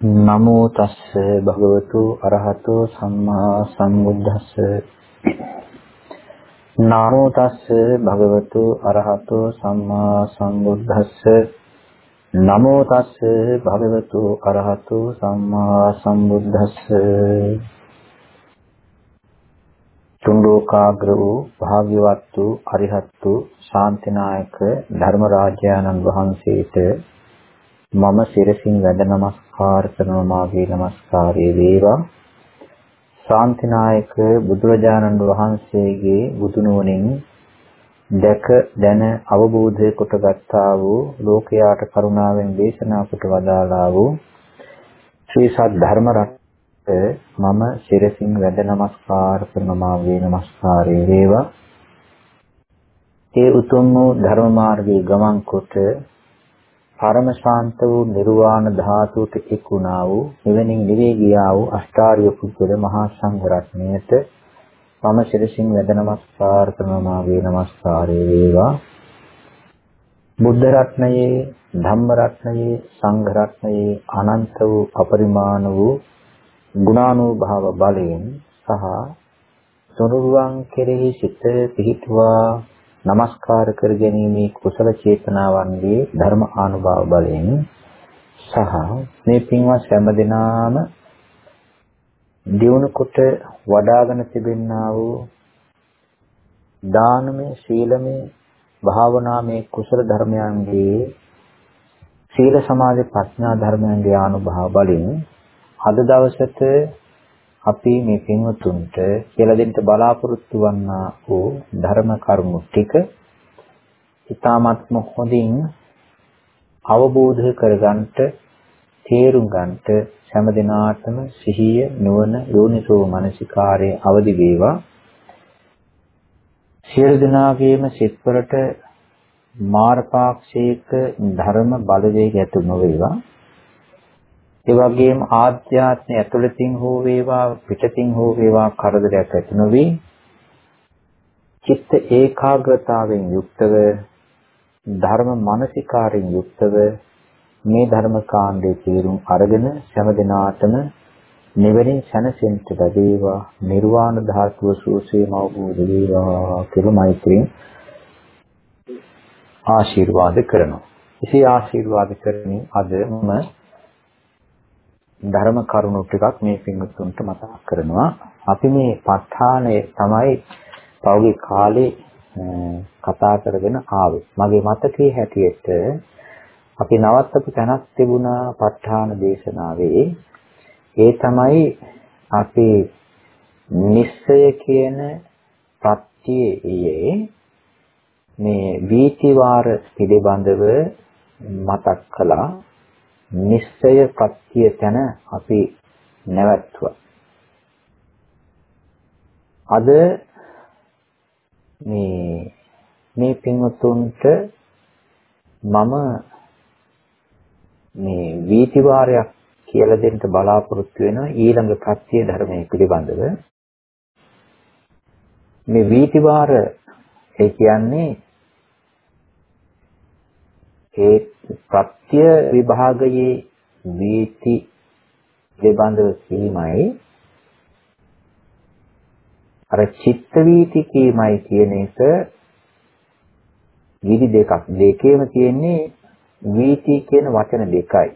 නමෝ තස්ස භගවතු අරහතෝ සම්මා සම්බුද්දස්ස. නමෝ තස්ස භගවතු අරහතෝ සම්මා සම්බුද්දස්ස. නමෝ තස්ස භගවතු අරහතෝ සම්මා සම්බුද්දස්ස. තුන්ලෝකාග්‍ර වූ භාග්‍යවත් වූ අරිහත් වූ ශාන්තිනායක ධර්මරාජානන් වහන්සේට මම සිරසින් වැඳ නමස්කාර කරනවා මාගේ නමස්කාරයේ වේවා. ශාන්තිනායක බුදුරජාණන් වහන්සේගේ බුදුනුවණින් දැක දැන අවබෝධ කොට ගත්තා වූ ලෝකයාට කරුණාවෙන් දේශනා කොට වදාළා වූ ශ්‍රී සත් ධර්ම රත්නය මම සිරසින් වැඳ නමස්කාර කරන මාගේ නමස්කාරයේ වේවා. ඒ උතුම් වූ ධර්ම මාර්ගයේ ගමන් කොට පරම ශාන්ත වූ නිර්වාණ ධාතුවට එක් වුණා වූ එවැනි නිවේ ගියා වූ අෂ්ටාර්ය පුද්ගල මහා සංඝ රත්නයට මම ශිරසින් වැඳ නමස්කාර කරන මාගේ නමස්කාරය වේවා. බුද්ධ රත්නයේ ධම්ම රත්නයේ සංඝ රත්නයේ අනන්ත වූ අපරිමාණ වූ ගුණානුභාව බලයෙන් සහ සොරුවන් කෙරෙහි සිත පිහිටුවා. নমස්කාර කර ගැනීමේ කුසල චේතනාවන්ගේ ධර්ම ආනුභාව බලයෙන් සහ මේ පින්වත් හැම දිනාම දියුණු කොට වඩාගෙන තිබෙන්නා වූ දානමය ශීලමය භාවනාමය කුසල ධර්මයන්ගේ සීල සමාධි ප්‍රඥා ධර්මයන්ගේ ආනුභාව බලයෙන් අද දවසට අපි මේ පින්වතුන්ට කියලා දෙන්න බලාපොරොත්තු වන්නා වූ ධර්ම කරුණු ටික ඊ타ත්ම හොඳින් අවබෝධ කරගන්නට තේරුම් ගන්නට හැම දිනාටම සිහිය නුවණ යෝනිසෝ මනසිකාරයේ අවදි වේවා. සියලු දෙනාගේම සිත්වලට මාර්ගපාක්ෂික ධර්ම බලවේග ඇතුළු නොවේවා. ඒ වගේම ආධ්‍යාත්මය ඇතුළතින් හෝ වේවා පිටතින් හෝ වේවා කරදරයක් ඇති නොවි චිත්ත ඒකාග්‍රතාවෙන් යුක්තව ධර්ම මානසිකාරයෙන් යුක්තව මේ ධර්ම කාණ්ඩේ තීරුම් අරගෙන හැම දිනාටම නිවැරදි සැනසෙන්න ලැබේවා නිර්වාණ ධාතුව සූසේම අවබෝධ වේවා කියලා මෛත්‍රියෙන් ආශිර්වාද කරනවා. එසේ ආශිර්වාද කරමින් අද මම ධර්ම කරුණු ටිකක් මේ පින්වත්තුන්ට මතක් කරනවා. අපි මේ ප ဋ ාණය තමයි පෞගේ කාලේ කතා කරගෙන ආවේ. මගේ මතකයේ හැටියට අපි නවත්තපු තැනක් තිබුණා ප ဋ ාණ දේශනාවේ. ඒ තමයි අපි නිස්සය කියන ප්‍රත්‍යයේ මේ වීතිවාර පිළිබඳව මතක් කළා නිශ්චය ප්‍රත්‍ය තැන අපි නැවැත්තුවා. අද මේ මේ පින්වතුන්ට මම මේ වීතිවාරයක් කියලා දෙන්න බලාපොරොත්තු වෙනවා ඊළඟ ප්‍රත්‍ය ධර්මයේ පිළිබඳව. මේ වීතිවාර ඒ කියන්නේ ඒ ප්‍රත්‍ය විභාගයේ වීති පිළිබඳව කීමයි. අර චිත්ත වීති කීමයි කියන එක විදි දෙකක්. දෙකේම තියෙන්නේ වීති කියන වචන දෙකයි.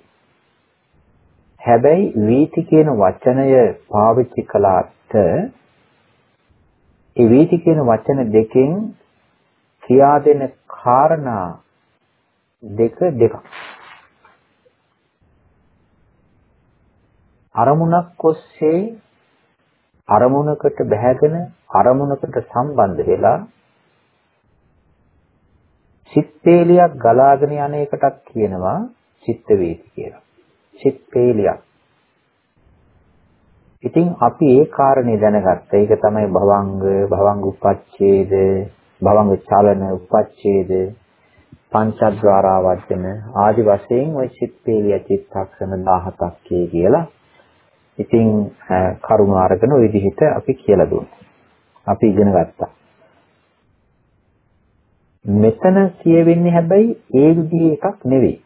හැබැයි වීති කියන වචනය පාවිච්චි කළාට ඒ වීති කියන වචන දෙකෙන් කියා දෙන කාරණා දෙක දෙකක්. අරමුණක් ඔස්සේ අරමුණකට බැහැගෙන අරමුණකට සම්බන්ධ වෙලා චිත්තේලියක් ගලාගෙන යන එකටත් කියනවා චිත්ත වේති කියලා. චිත්තේලියක්. ඉතින් අපි ඒ කාරණේ දැනගත්තා. ඒක තමයි භවංග, භවංග උපච්ඡේද, භවංග චලන උපච්ඡේද පංචද්වාරා වචන ආදි වශයෙන් ওই චිත්තේලිය චිත්තක්ෂණ 17ක් කියලා. ඉතින් කරුණ අරගෙන ওই විදිහට අපි කියලා දුන්නා. අපි ඉගෙන ගත්තා. මෙතන කියවෙන්නේ හැබැයි ඒ විදිහේ එකක් නෙවෙයි.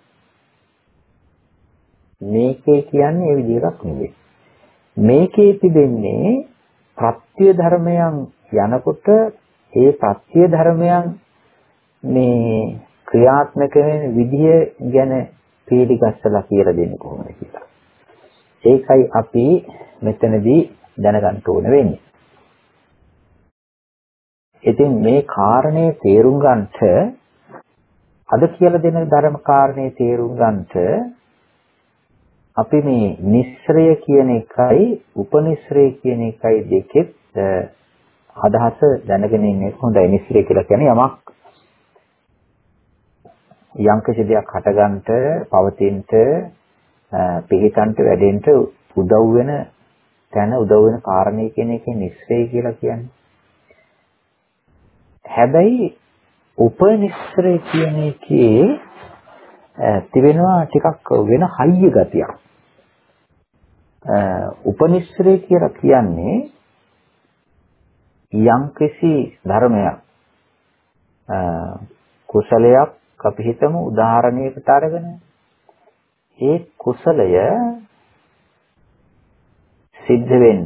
මේකේ කියන්නේ ඒ විදිහක් නෙවෙයි. මේකේ තිබෙන්නේ ප්‍රත්‍ය ධර්මයන් යනකොට ඒ ප්‍රත්‍ය ධර්මයන් මේ ක්‍රියාත්මක වෙන විදිය ගැන පිළිගස්සලා කියලා දෙන්නේ කොහොමද කියලා. ඒකයි අපි මෙතනදී දැනගන්න ඕන වෙන්නේ. ඉතින් මේ කාරණේ තේරුම් ගන්නට අද කියලා දෙන ධර්ම කාරණේ තේරුම් ගන්නට අපි මේ නිස්සරය කියන එකයි උපනිස්සරය කියන එකයි දෙකෙත් අදහස දැනගෙන ඉන්නේ හොඳයි. නිස්සරය කියලා කියන්නේ යමක් යම් කිසි දෙයක් හටගන්නට, පවතිනට, පිහිටන්ට, වැඩෙන්නට උදව් වෙන තැන උදව් වෙන කාරණේ කියන එකේ නිස්සරය කියලා කියන්නේ. හැබැයි උපනිස්සරය කියන එකේ තිබෙනවා ටිකක් වෙන හයිය ගතියක්. උපනිශ්‍රේ කියලා කියන්නේ යම්කිසි ධර්මයක් කුසලයක් අපි හිතමු උදාහරණයකට අරගෙන ඒ කුසලය සිද්ධ වෙන්න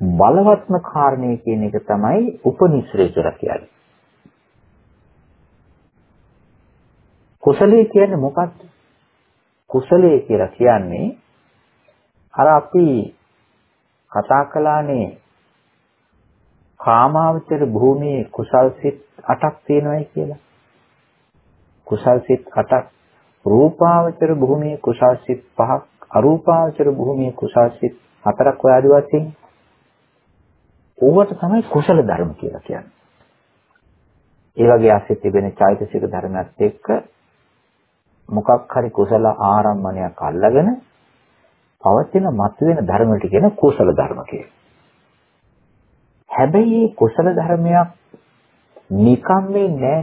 බලවත්ම කාරණේ කියන එක තමයි උපනිශ්‍රේ කියලා කියන්නේ. කුසලයේ කියන්නේ මොකක්ද? කුසලයේ කියලා කියන්නේ අර අපි කතා කළානේ කාමාවචර භූමියේ කුසල් සිත් 8ක් තියෙනවායි කියලා. කුසල් සිත් 8ක් රූපාවචර භූමියේ කුසල් සිත් 5ක් අරූපාවචර භූමියේ කුසල් සිත් 4ක් ඔය ආදි වශයෙන් ඕවට තමයි කුසල ධර්ම කියලා කියන්නේ. ඒ වගේ ආසිත තිබෙන චෛතසික ධර්මات එක්ක මොකක් හරි කුසල ආරම්මණයක් අල්ලගෙන පවතින මතුවෙන ධර්ම වලට කියන කුසල ධර්ම හැබැයි මේ කුසල ධර්මයක් නිකම් වෙන්නේ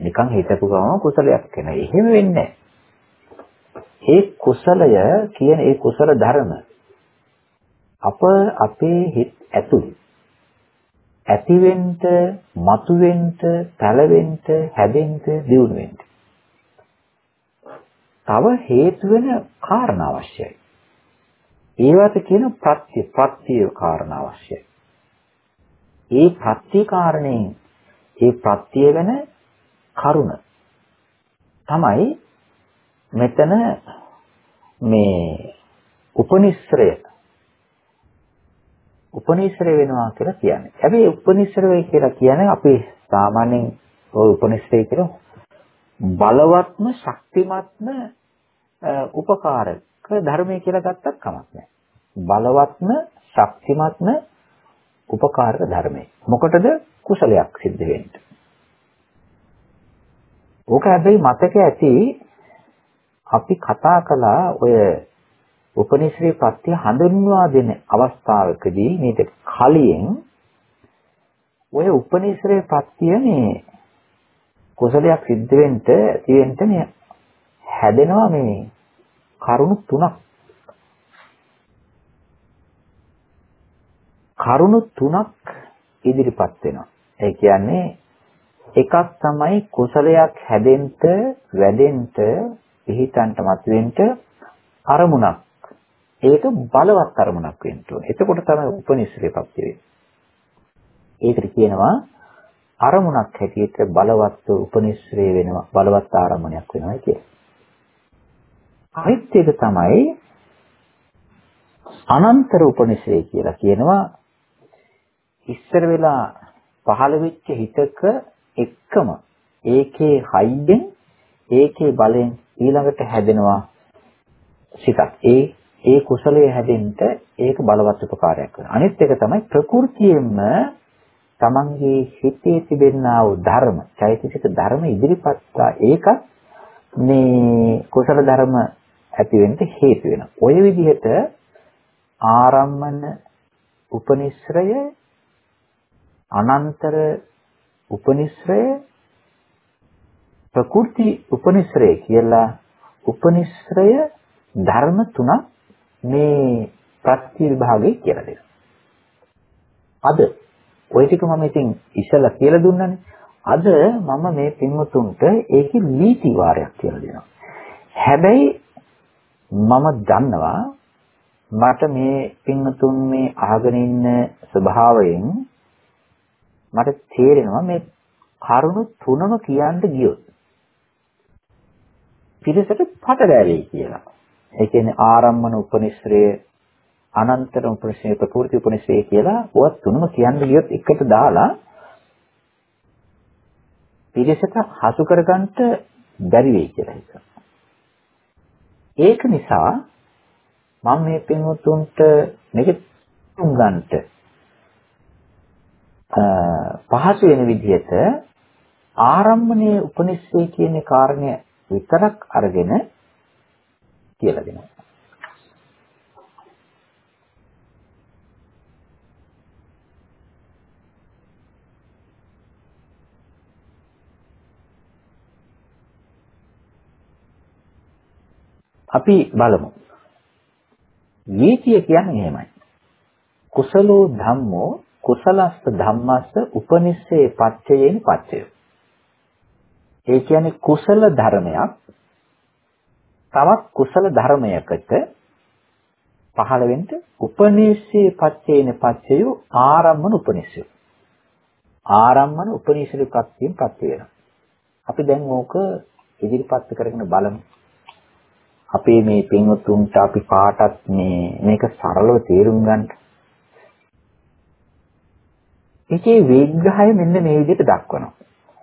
නිකන් හිතපු ගමන් කුසලයක් වෙන. එහෙම වෙන්නේ ඒ කුසලය කියන ඒ කුසල ධර්ම අප අපේ හිත ඇතුළේ ඇතිවෙන්න, මතුවෙන්න, පැලවෙන්න, හැදෙන්න, දියුණු වෙන්න. තව හේතු වෙන කාරණා අවශ්‍යයි. ඒවට කියන ප්‍රත්‍ය ප්‍රත්‍ය කාරණා අවශ්‍යයි. ඒ ප්‍රත්‍ය කාරණේ ඒ ප්‍රත්‍ය වෙන කරුණ තමයි මෙතන මේ උපනිශ්‍රය උපනිශ්‍රය වෙනවා කියලා කියන්නේ. හැබැයි උපනිශ්‍රය කියලා කියන්නේ අපි සාමාන්‍යයෙන් ඔය උපනිශ්‍රය කියලා බලවත්ම ශක්තිමත්ම උපකාරක ධර්මය කියලා ගත්තත් කමක් නැහැ. බලවත්ම ශක්තිමත්ම උපකාරක ධර්මය. මොකටද කුසලයක් සිද්ධ වෙන්නේ. ඕක හැබැයි මතක ඇති අපි කතා කළා ඔය උපනිශ්‍රේ ප්‍රත්‍ය හඳුන්වා දෙන අවස්ථාවකදී මේක කලින් ඔය උපනිශ්‍රේ ප්‍රත්‍ය මේ කුසලයක් සිද්ධ වෙන්න තියෙන්න මේ හැදෙනවා මේ කරුණු තුනක්. කරුණු තුනක් ඉදිරිපත් වෙනවා. ඒ කියන්නේ එකක් තමයි කුසලයක් හැදෙන්න, වැඩෙන්න, පිහිටන්ට මතුවෙන්න අරමුණක්. ඒක බලවත් අරමුණක් වෙන්න ඕනේ. එතකොට තමයි උපනිශ්‍රේපත් වෙන්නේ. ඒකට කියනවා අරමුණක් හැටියට බලවත් උපනිශ්‍රේ වෙනවා බලවත් ආරම්භණයක් වෙනවා කියලා. අනිත් එක තමයි අනන්තර උපනිශ්‍රේ කියලා කියනවා ඉස්සර වෙලා පහළ වෙච්ච හිතක එක්කම ඒකේ හයියෙන් ඒකේ බලෙන් ඊළඟට හැදෙනවා සිතක්. ඒ ඒ කුසලයේ හැදෙන්න ඒක බලවත් උපකාරයක් වෙනවා. අනිත් එක තමයි ප්‍රകൃතියෙන්ම තමන්ගේ හිතේ තිබෙනා වූ ධර්ම, චෛතසික ධර්ම ඉදිරිපත් ඒකත් මේ කුසල ධර්ම ඇති වෙන්න හේතු වෙනවා. ඔය විදිහට ආරම්මන උපනිශ්‍රය අනන්තර උපනිශ්‍රය ප්‍රකෘති උපනිශ්‍රය කියලා උපනිශ්‍රය ධර්ම තුනක් මේ ප්‍රත්‍ය විභාගයේ කියලා දෙනවා. අද ওই ටික මම ඉතින් ඉස්සලා කියලා දුන්නානේ. අද මම මේ පින්වතුන්ට ඒකේ නීති වාරයක් කියලා දෙනවා. හැබැයි මම දන්නවා මට මේ පින්තුන් මේ අහගෙන ඉන්න ස්වභාවයෙන් මට තේරෙනවා මේ කරුණු තුනම කියන්න ගියොත් පිරිසට පටලැවෙයි කියලා. ඒ කියන්නේ ආරම්මන උපනිශ්‍රය අනන්තර උපනිශ්‍රය ප්‍රකෘති උපනිශ්‍රය කියලා ඔය තුනම කියන්න ගියොත් එකට දාලා පිරිසට හසු කරගන්න බැරි වෙයි කියලා හිතනවා. ඒක නිසා මම මේ පින්වතුන්ට මේක තුන්ගන්ට පහසු වෙන විදිහට ආරම්භණයේ උපනිෂේ කියන කාරණය විතරක් අරගෙන කියලා දෙනවා. අපි බලමු. වීතිය කියන්නේ එහෙමයි. කුසලෝ ධම්මෝ කුසලස්ස ධම්මස්ස උපනිස්සේ පච්චයේන පච්චය. ඒ කියන්නේ කුසල ධර්මයක් තවත් කුසල ධර්මයකට පහළ වෙන්න උපනිස්සේ පච්චේන පච්චය ආරම්මන උපනිස්සය. ආරම්මන උපනිස්සය ප්‍රත්‍යයෙන් ප්‍රත්‍ය වෙනවා. අපි දැන් ඕක ඉදිරිපත් කරගෙන බලමු. අපේ මේ පින්වතුන්ට අපි පාටත් මේ මේක සරලව තේරුම් ගන්න. ඒකේ විග්‍රහය මෙන්න මේ විදිහට දක්වනවා.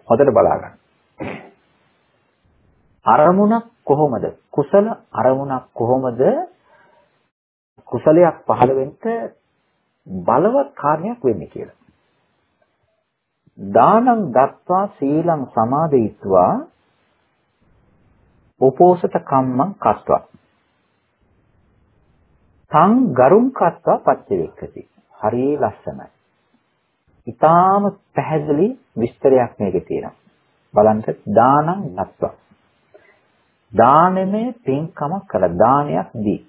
හොඳට බලා ගන්න. අරමුණක් කොහොමද? කුසල අරමුණක් කොහොමද? කුසලයක් පහළ වෙන්න බලවත් කාර්යයක් වෙන්නේ කියලා. දානං දත්වා සීලං සමාදිත්වා උපෝසත කම්මං කත්වා තං ගරුම් කත්වා පච්චවේක්කති හරිය ලස්සනයි ඊටාම පැහැදිලි විස්තරයක් මේකේ තියෙනවා. බලන්න දානං නත්වා. දානෙමේ පින්කමක් කළ දානයක් දී.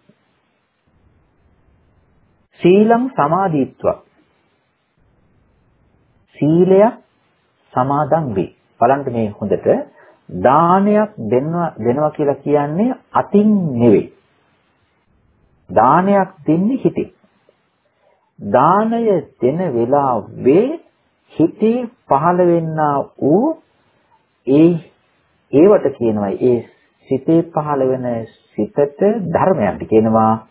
සීලං සමාධීත්වා. සීලයක් සමාදන් වේ. බලන්න මේ හොඳට දානයක් දෙනවා දෙනවා කියලා කියන්නේ අතින් නෙවෙයි. දානයක් දෙන්නේ හිතින්. දානය දෙන වෙලාවේ හිතේ පහළ වෙන්නා වූ ඒ ඒවට කියනවා ඒ සිතේ පහළ වෙන සිතට ධර්මයන්ට කියනවා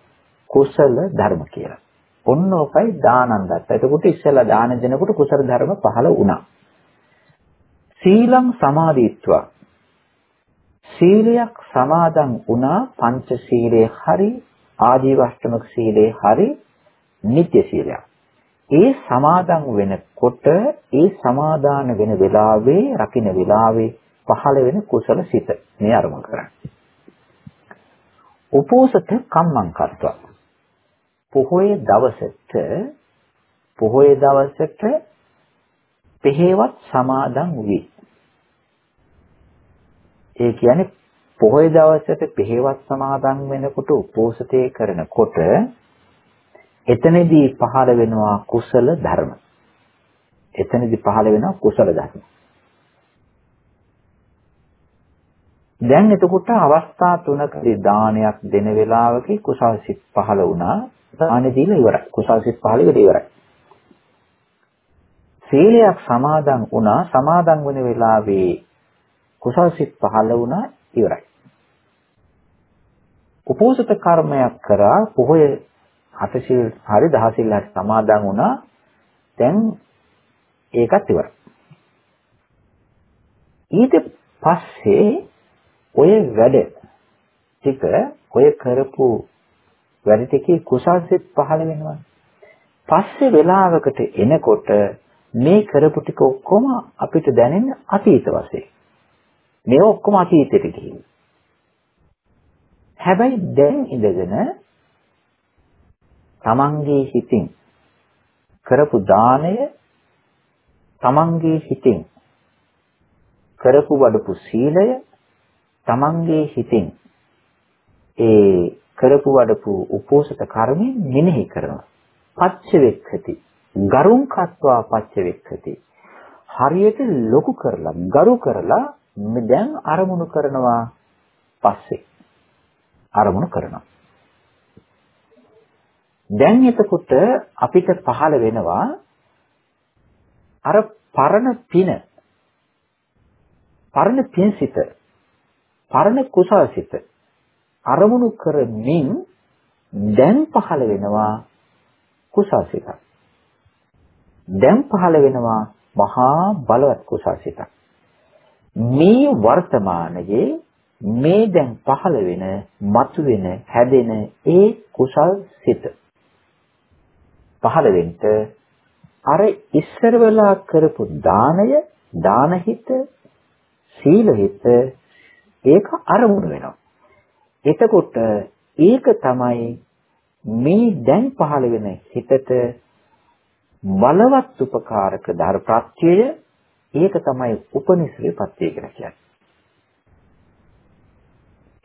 කුසල ධර්ම කියලා. ඔන්න ඔකයි දානන් දත්ත. එතකොට ඉස්සෙල්ලා දාන දෙනකොට කුසල ධර්ම පහළ වුණා. සීලං සමාධිත්වා සීලයක් සමාදන් වුණා පංච සීලයේ හරි ආජීවශ්‍රමක සීලයේ හරි නිත්‍ය සීලයක්. ඒ සමාදන් වෙනකොට ඒ සමාදාන වෙන වෙලාවේ රකින්න වෙලාවේ පහළ වෙන කුසල සිත මේ අරමුණු කරන්නේ. උපෝසත කම්මං කර්තවා. පොහොය දවසට පොහොය දවසට පෙහෙවත් සමාදන් වී ඒ කියන්නේ පොහොය දවසට පෙහෙවත් සමාදන් වෙනකොට උපෝසතේ කරනකොට එතනදී පහළ වෙනවා කුසල ධර්ම. එතනදී පහළ වෙනවා කුසල ධර්ම. දැන් එතකොට අවස්ථා තුනකදී දානයක් දෙන වෙලාවකී කුසල් සිත් පහළ වුණා. දානෙ දීලා ඉවරයි. කුසල් සිත් පහළ වෙලා ඉවරයි. සීලයක් සමාදන් වුණා. සමාදන් වෙන වෙලාවේ කුසල් සිත් පහළ වුණා ඉවරයි. උපෝසත කර්මයක් කරා පොහොය හතසිල් හරි දහසිල් හරි සමාදන් වුණා දැන් ඒකත් ඉවරයි. ඊට පස්සේ ඔය වැඩ ටික ඔය කරපු වැඩ ටිකේ කුසල් සිත් පහළ වෙනවා. පස්සේ වෙලාවකට එනකොට මේ කරපු ටික ඔක්කොම අපිට දැනෙන අතීත වශයෙන්. මේ ඔක්කොම අතීතයට ගිහින්. හැබැයි දැන් ඉඳගෙන තමන්ගේ හිතින් කරපු දාණය තමන්ගේ හිතින් කරපු වඩපු සීලය තමන්ගේ හිතින් ඒ කරපු වඩපු උපෝසත කර්මෙන් මෙනෙහි කරනවා. පච්ච වෙක්ඛති. ගරුං කତ୍වා පච්ච වෙක්ඛති. හරියට ලොකු කරලා ගරු කරලා දැන් අරමුණු කරනවා පස්සේ අරමුණු කරනවා. දැන් එතකොට අපිට පහළ වෙනවා අර පරණ පින. පරණ පින්සිත පරණ කුසල්සිත අරමුණු කරමින් දැන් පහළ වෙනවා කුසල්සිතක් දැන් පහළ වෙනවා මහා බලවත් කුසල්සිතක් මේ වර්තමානයේ මේ දැන් පහළ වෙන මතුවෙන හැදෙන ඒ කුසල් සිත. පහළ වෙන්න අර ඉස්සර වෙලා කරපු දානය දානහිත සීලහිත ඒක අරමුණු වෙනවා. එතකොට ඒක තමයි මේ දැන් පහළ වෙන හිතට බලවත් උපකාරක ධර්ම ප්‍රත්‍යය. ඒක තමයි උපනිශ්‍රේ පත්‍ය කියලා කියන්නේ.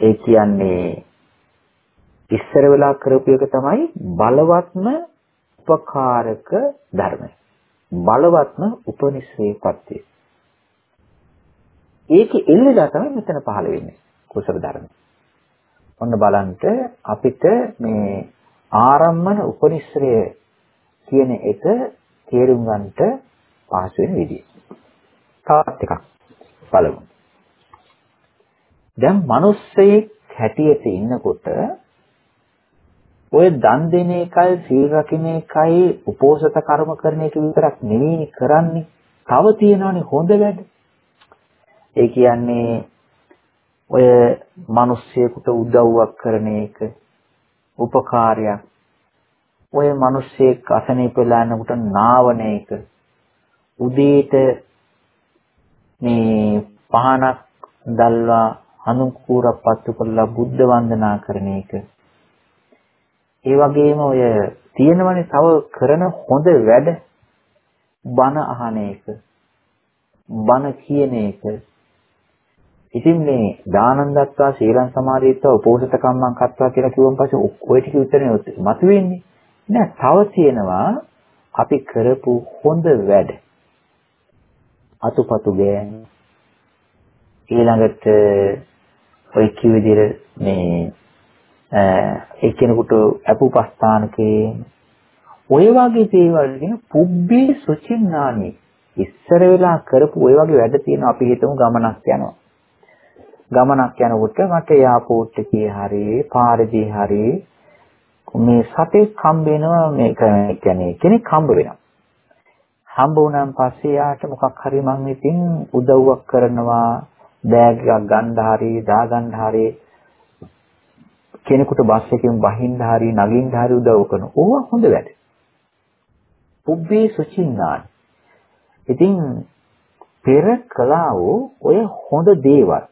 ඒ කියන්නේ ඉස්සර වෙලා කරපු එක තමයි බලවත්ම උපකාරක ධර්මය. බලවත්ම උපනිශ්‍රේපත්‍ය. ඒකේ එල්ලලා තමයි මෙතන පහළ වෙන්නේ කුසල ධර්ම. ඔන්න බලන්න අපිට මේ ආරම්මන උපනිශ්‍රය කියන එක තේරුම් ගන්නට පහසු වෙන විදිය. තවත් එකක් බලමු. දැන් මිනිස්සෙක් හැටියට ඉන්නකොට ඔය දන් දෙන එකයි සීල් රකින්න එකයි උපෝසත කර්ම කරන එක විතරක් නෙවෙයි කරන්නේ. තව තියෙනවනේ හොඳ වැඩ. ඒ කියන්නේ ඔය මිනිස්සෙකුට උදව්වක් කරන එක උපකාරයක්. ඔය මිනිස්සෙක් අසනීප වෙලා යනකොට නාවන එක. උදේට මේ පහනක් දැල්වා අනුකූරක් පත්තු කරලා බුද්ධ වන්දනා කරන එක. ඒ වගේම ඔය තියෙනවනේ තව කරන හොඳ වැඩ බණ අහන එක. බණ කියන එක. ඉතින් මේ දානන් දත්තා ශීලං සමාධිත්වා උපෝසත කම්මං කත්වා කියලා කිව්වන් පස්සේ ඔය ටික විතරනේ මතුවෙන්නේ. නෑ තව තියෙනවා අපි කරපු හොඳ වැඩ. අතුපතු ගෑන් ඊළඟට ඔය කිව් විදිහට මේ ඒ කෙනෙකුට අපුපස්ථානකේ ඔය වගේ දේවල් කියන පුබ්බේ සුචින්නානි ඉස්සර වෙලා කරපු ඔය වගේ වැඩ තියෙන අපි හිතමු ගමනක් යනවා. ගමනක් යනකොට මට එයාපෝට් එකේ හරි පාරදී හරි මේ සතෙක් හම්බ වෙනවා මේ කියන්නේ කෙනෙක් හම්බ වෙනවා. හම්බ වුණාන් පස්සේ යාට මොකක් හරි මම ඉතින් උදව්වක් කරනවා බෑග් එකක් ගන්න හරි දාගන්න හරි කෙනෙකුට බස් එකෙන් බහින්න හරි නගින්න හරි උදව් කරන ඕවා හොඳ වැඩ. පුබ්බේ සුචින්නාන. ඉතින් පෙර කළා වූ ඔය හොඳ දේවල්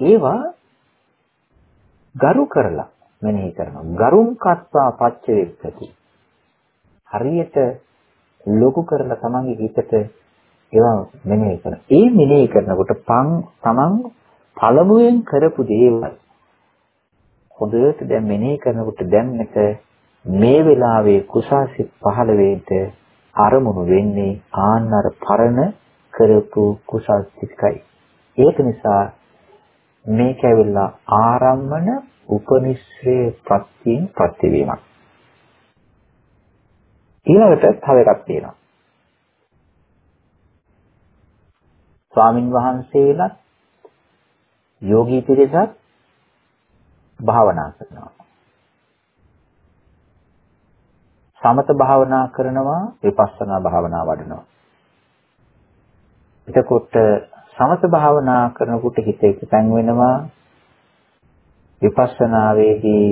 ඒවා ගරු කරලා මෙනෙහි කරනවා. ගරුම් කත්වා පච්චවේක්කති. හරියට ලොකු කරලා තමන්ගේ හිතට ඒවා මෙනෙහි කරන. ඒ මෙනෙහි කරනකොට පං තමන් පළමුවෙන් කරපු දේවල් හොඳට දැන් මෙනෙහි කරනකොට දැන්නට මේ වෙලාවේ කුසාසිත පහළ වෙයිද අරමුණු වෙන්නේ ආන්නර පරණ කරපු කුසල් සිතකයි. ඒක නිසා මේක ඇවිල්ලා ආරම්මන උපනිශ්‍රේ ප්‍රත්‍යයෙන් ප්‍රතිවීමක්. ඊළඟට තව එකක් තියෙනවා. ස්වාමින් වහන්සේලාත් යෝගී පිරිසත් භාවනා කරනවා. සමත භාවනා කරනවා විපස්සනා භාවනා වඩනවා. එතකොට සමත භාවනා කරනකොට හිත එකතෙන් වෙනවා විපස්සනාවේදී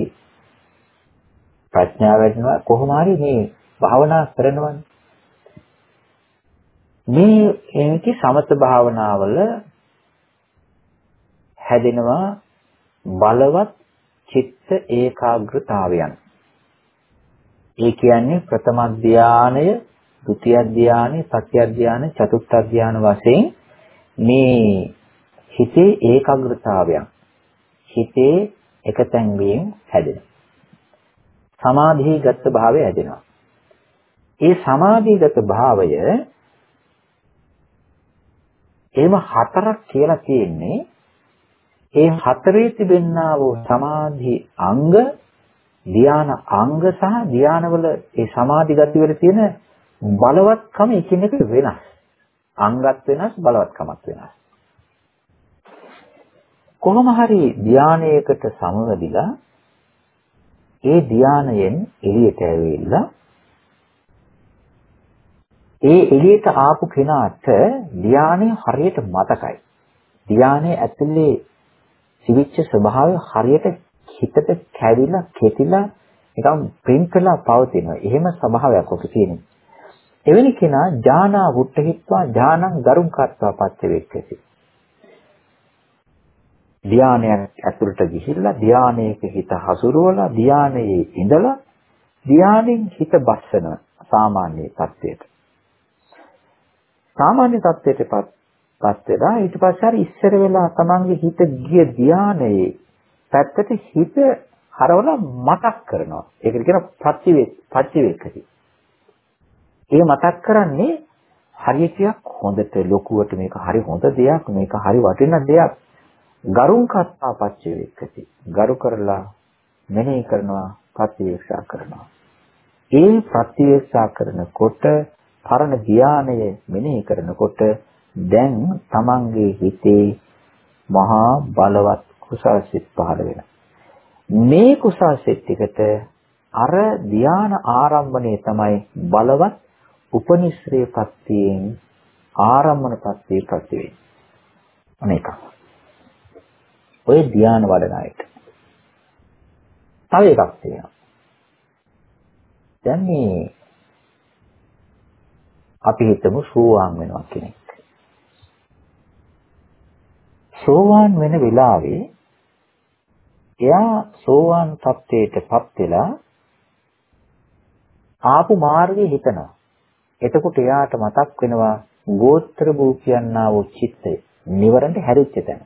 ප්‍රඥාව වැඩිනවා කොහොම හරි මේ භාවනා කරනවනේ මේ එනිකි සමත භාවනාවල හැදෙනවා බලවත් චිත්ත ඒකාග්‍රතාවයන්. ඒ කියන්නේ ප්‍රථම ධානය, ဒုတိ ය ධානය, තෘතිය ධානය, චතුර්ථ ධානය වශයෙන් මේ හිතේ ඒකාග්‍රතාවයන් හිතේ එකතැන් වීම හැදෙනවා. සමාධිගත භාවය හැදෙනවා. ඒ සමාධිගත භාවය එහෙම හතරක් කියලා තියෙන්නේ ඒ හතරේ තිබෙන්නා වූ සමාධි අංග ධාන අංග සහ ධානවල ඒ සමාධි ගති වල තියෙන බලවත්කම එකිනෙක වෙනස්. අංගත් වෙනස් බලවත්කමත් වෙනස්. කොහොම හරි ධානයකට සමවැදිලා ඒ ධානයෙන් එළියට ඇවිල්ලා ඒ එළියට ආපු කෙනාට ධානය හරියට මතකයි. ධානයේ ඇතුලේ සිවිච්ච ස්වභාවය හරියට හිතට කැවිලා කෙටිලා නිකම් ප්‍රින්ට් වෙලා පවතිනවා. එහෙම ස්වභාවයක් ඔක තියෙනවා. එවැනි කෙනා ඥානා වුට්ඨහිත්වා ඥානං ගරුම් කත්වා පච්ච වේක්කති. ධානයක් ඇතුළට ගිහිල්ලා ධානයේක හිත හසුරුවලා ධානයේ ඉඳලා ධානයෙන් හිත බස්සන සාමාන්‍ය තත්ත්වයට. සාමාන්‍ය තත්ත්වයටපත් පත් වෙලා ඊට පස්සේ හරි ඉස්සර වෙලා තමන්ගේ හිත ගිය ධානයේ පැත්තට හිත හරවලා මතක් කරනවා. ඒකට කියන පච්චිවේ පච්චිවේකති. ඒ මතක් කරන්නේ හරියටයක් හොඳට ලොකුවට මේක හරි හොඳ දෙයක් මේක හරි වටින දෙයක් ගරුන් කත්තා පච්චේකති ගරු කරලා මෙනෙහි කරනවා ප්‍රතිවේක්ෂා කරනවා ඒ ප්‍රතිවේක්ෂා කරනකොට පරණ ධානය මෙනෙහි කරනකොට දැන් තමන්ගේ හිතේ මහා බලවත් කුසල සිත් පහළ වෙනවා. මේ කුසල සිත් ටිකට අර ධාන ආරම්භණය තමයි බලවත් උපනිශ්‍රේ පත්තියෙන් ආරම්මන පත්තිය ප්‍රතිවේ අනේක. ඔය ධාන වඩන අයට තව එකක් තියෙනවා. දැන් මේ අපි හිතමු සෝවාන් වෙනවා කෙනෙක් සෝවාන් වෙන වෙලාවේ එයා සෝවාන් තත්ත්වයටපත් වෙලා ආපු මාර්ගයේ හිතනවා එතකොට එයාට මතක් වෙනවා ගෝත්‍ර භූ කියනා වූ චිත්තය නිවරන්ට හැරිච්ච තැන.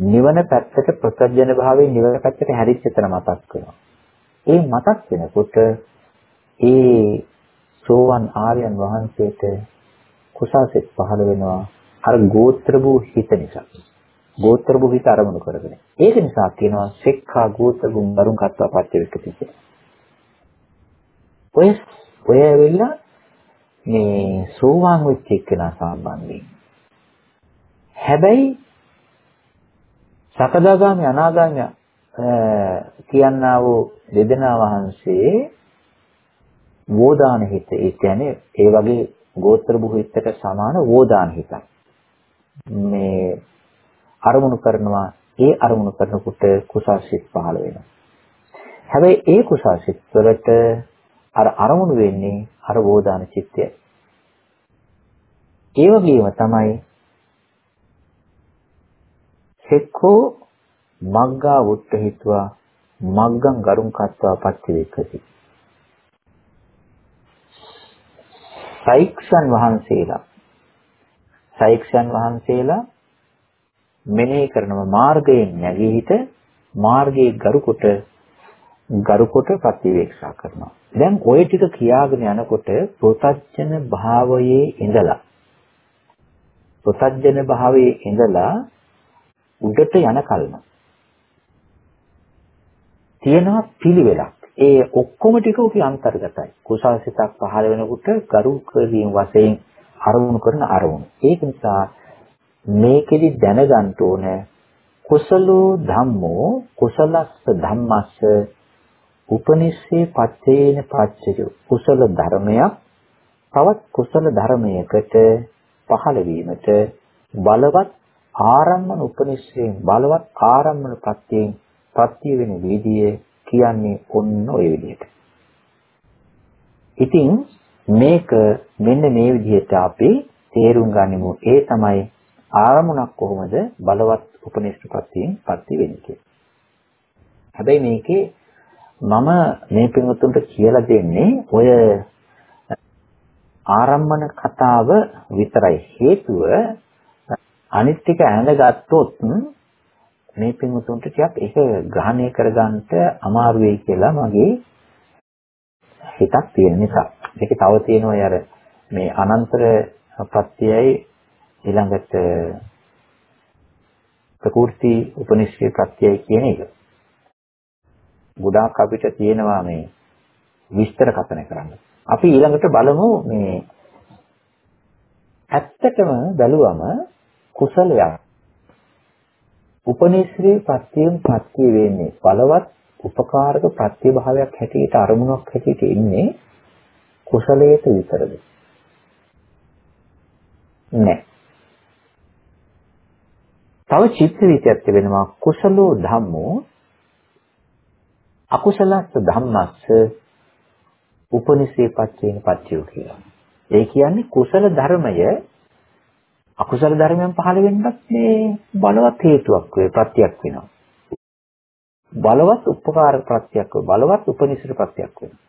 නිවන පැත්තට ප්‍රත්‍යජන භාවයෙන් නිවන පැත්තට හැරිච්ච තැන මතක් වෙනවා. ඒ මතක් වෙනකොට ඒ සෝවන් ආර්යයන් වහන්සේට කුසාසෙත් පහළ වෙනවා අර ගෝත්‍ර භූ හිත නිසා. ගෝත්‍ර භූ හිත අරමුණු කරගෙන. ඒක නිසා කියනවා සෙක්ඛා ගෝත්‍ර භූ වරුන් කත්වා පත්‍ය වෙකති කියලා. ඔය ඔය ඇවිල්ලා මේ සෝවාන් වෙච්ච එක්කෙනා සම්බන්ධයෙන්. හැබැයි සකදාගාමි අනාගාමි කියනා වූ දෙදෙනා වහන්සේ වෝදාන හිත ඒ කියන්නේ ඒ වගේ ගෝත්‍ර බුහිතට සමාන වෝදාන හිතක්. මේ අරමුණු කරනවා ඒ අරමුණු කරනකොට කුසල් සිත් පහළ වෙනවා. හැබැයි ඒ කුසල් සිත් වලට අර අරමුණු වෙන්නේ අර වෝදාන චිත්තයයි. ඒ වගේම තමයි සෙක්ඛෝ මග්ගා වුට්ට හිත්වා මග්ගං ගරුං කତ୍වා පච්චවේකති. සයික්ෂන් වහන්සේලා සයික්ෂන් වහන්සේලා මෙනෙහි කරනව මාර්ගයෙන් නැගී හිට මාර්ගයේ ගරු කොට ගරු කොට ප්‍රතිවේක්ෂා කරනවා. දැන් ওই ටික කියාගෙන යනකොට ප්‍රොතජන භාවයේ ඉඳලා ප්‍රොතජන භාවයේ ඉඳලා උඩට යන කල්ම තියෙනවා පිළිවෙලක්. ඒ ඔක්කොම ටික උකේ අන්තර්ගතයි. කුසල් සිතක් පහළ වෙනකොට ගරු කිරීම වශයෙන් අරමුණු කරන අරමුණු. ඒක නිසා මේකෙදි දැනගන්න ඕනේ කුසලෝ ධම්මෝ කුසලස්ස ධම්මස්ස උපනිස්සේ පච්චේන පච්චය කුසල ධර්මයක් තවත් කුසල ධර්මයකට පහළ වීමට බලවත් ආරම්මන උපනිස්සේ බලවත් ආරම්මන පත්‍යයෙන් පත්‍ය වෙන විදිය කියන්නේ ඔන්න ඔය විදිහට. ඉතින් මේක මෙන්න මේ විදිහට අපි තේරුම් ගනිමු. ඒ තමයි ආරමුණක් කොහොමද බලවත් උපනිෂ්ඨපත්තියෙන් පත්‍ය වෙන්නේ. හැබැයි මේකේ මම මේ පින්වතුන්ට කියලා දෙන්නේ ඔය ආරම්මන කතාව විතරයි හේතුව අනිත් ටික ඇඳගත්තොත් මේ පින්වතුන්ට ටිකක් ඒක ග්‍රහණය කරගන්නට අමාරු වෙයි කියලා මගේ හිතක් තියෙන නිසා. ඒක තව තියෙනවා අර මේ අනන්තර ප්‍රත්‍යයයි ඊළඟට ප්‍රකෘති උපනිශ්‍රේ ප්‍රත්‍යය කියන එක. ගොඩාක් අපිට තියෙනවා මේ විස්තර කතන කරන්න. අපි ඊළඟට බලමු මේ ඇත්තටම බැලුවම කුසලයක් උපනිශ්‍රේ ප්‍රත්‍යයෙන් ප්‍රත්‍ය වෙන්නේ බලවත් උපකාරක ප්‍රතිභාවයක් හැටියට අරමුණක් හැටියට ඉන්නේ කුසලයට විතරද? නෑ. තව චිත්ත වීතියක් තිබෙනවා කුසලෝ ධම්මෝ අකුසලස්ස ධම්මස්ස උපනිසේ පච්චේන පච්චයෝ කියලා. ඒ කියන්නේ කුසල ධර්මය අකුසල ධර්මයන් පහළ වෙන්නත් මේ බලවත් හේතුවක් වේ ප්‍රත්‍යක් වෙනවා. බලවත් උපකාර ප්‍රත්‍යක් වේ බලවත් උපනිශ්‍ර ප්‍රත්‍යක් වෙනවා.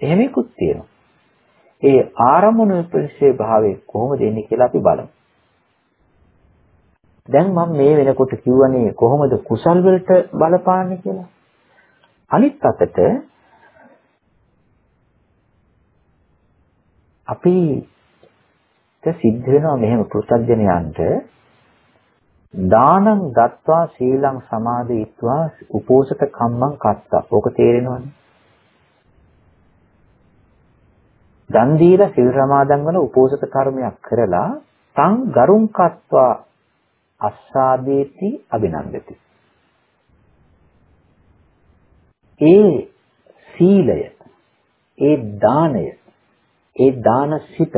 එහෙම ඉක්ුත් තියෙනවා. ඒ ආරමුණු උපනිශ්‍රේ භාවයේ කොහොමද එන්නේ කියලා අපි බලමු. දැන් මම මේ වෙනකොට කිව්වනේ කොහොමද කුසල් වලට බලපාන්නේ කියලා. අනිත් අතට අපි සිද්ධ වෙනවා මෙහෙම පෘථග්ජනයන්ට දානං දත්වා සීලං සමාදිත්වා උපෝසත කම්මං කත්තා. ඕක තේරෙනවනේ. දන් දීලා සිල් සමාදන් වල උපෝසත කර්මයක් කරලා තං ගරුං කත්වා අස්සාදේති අභිනන්දති. ඒ සීලය, ඒ දානය, ඒ දාන සිත,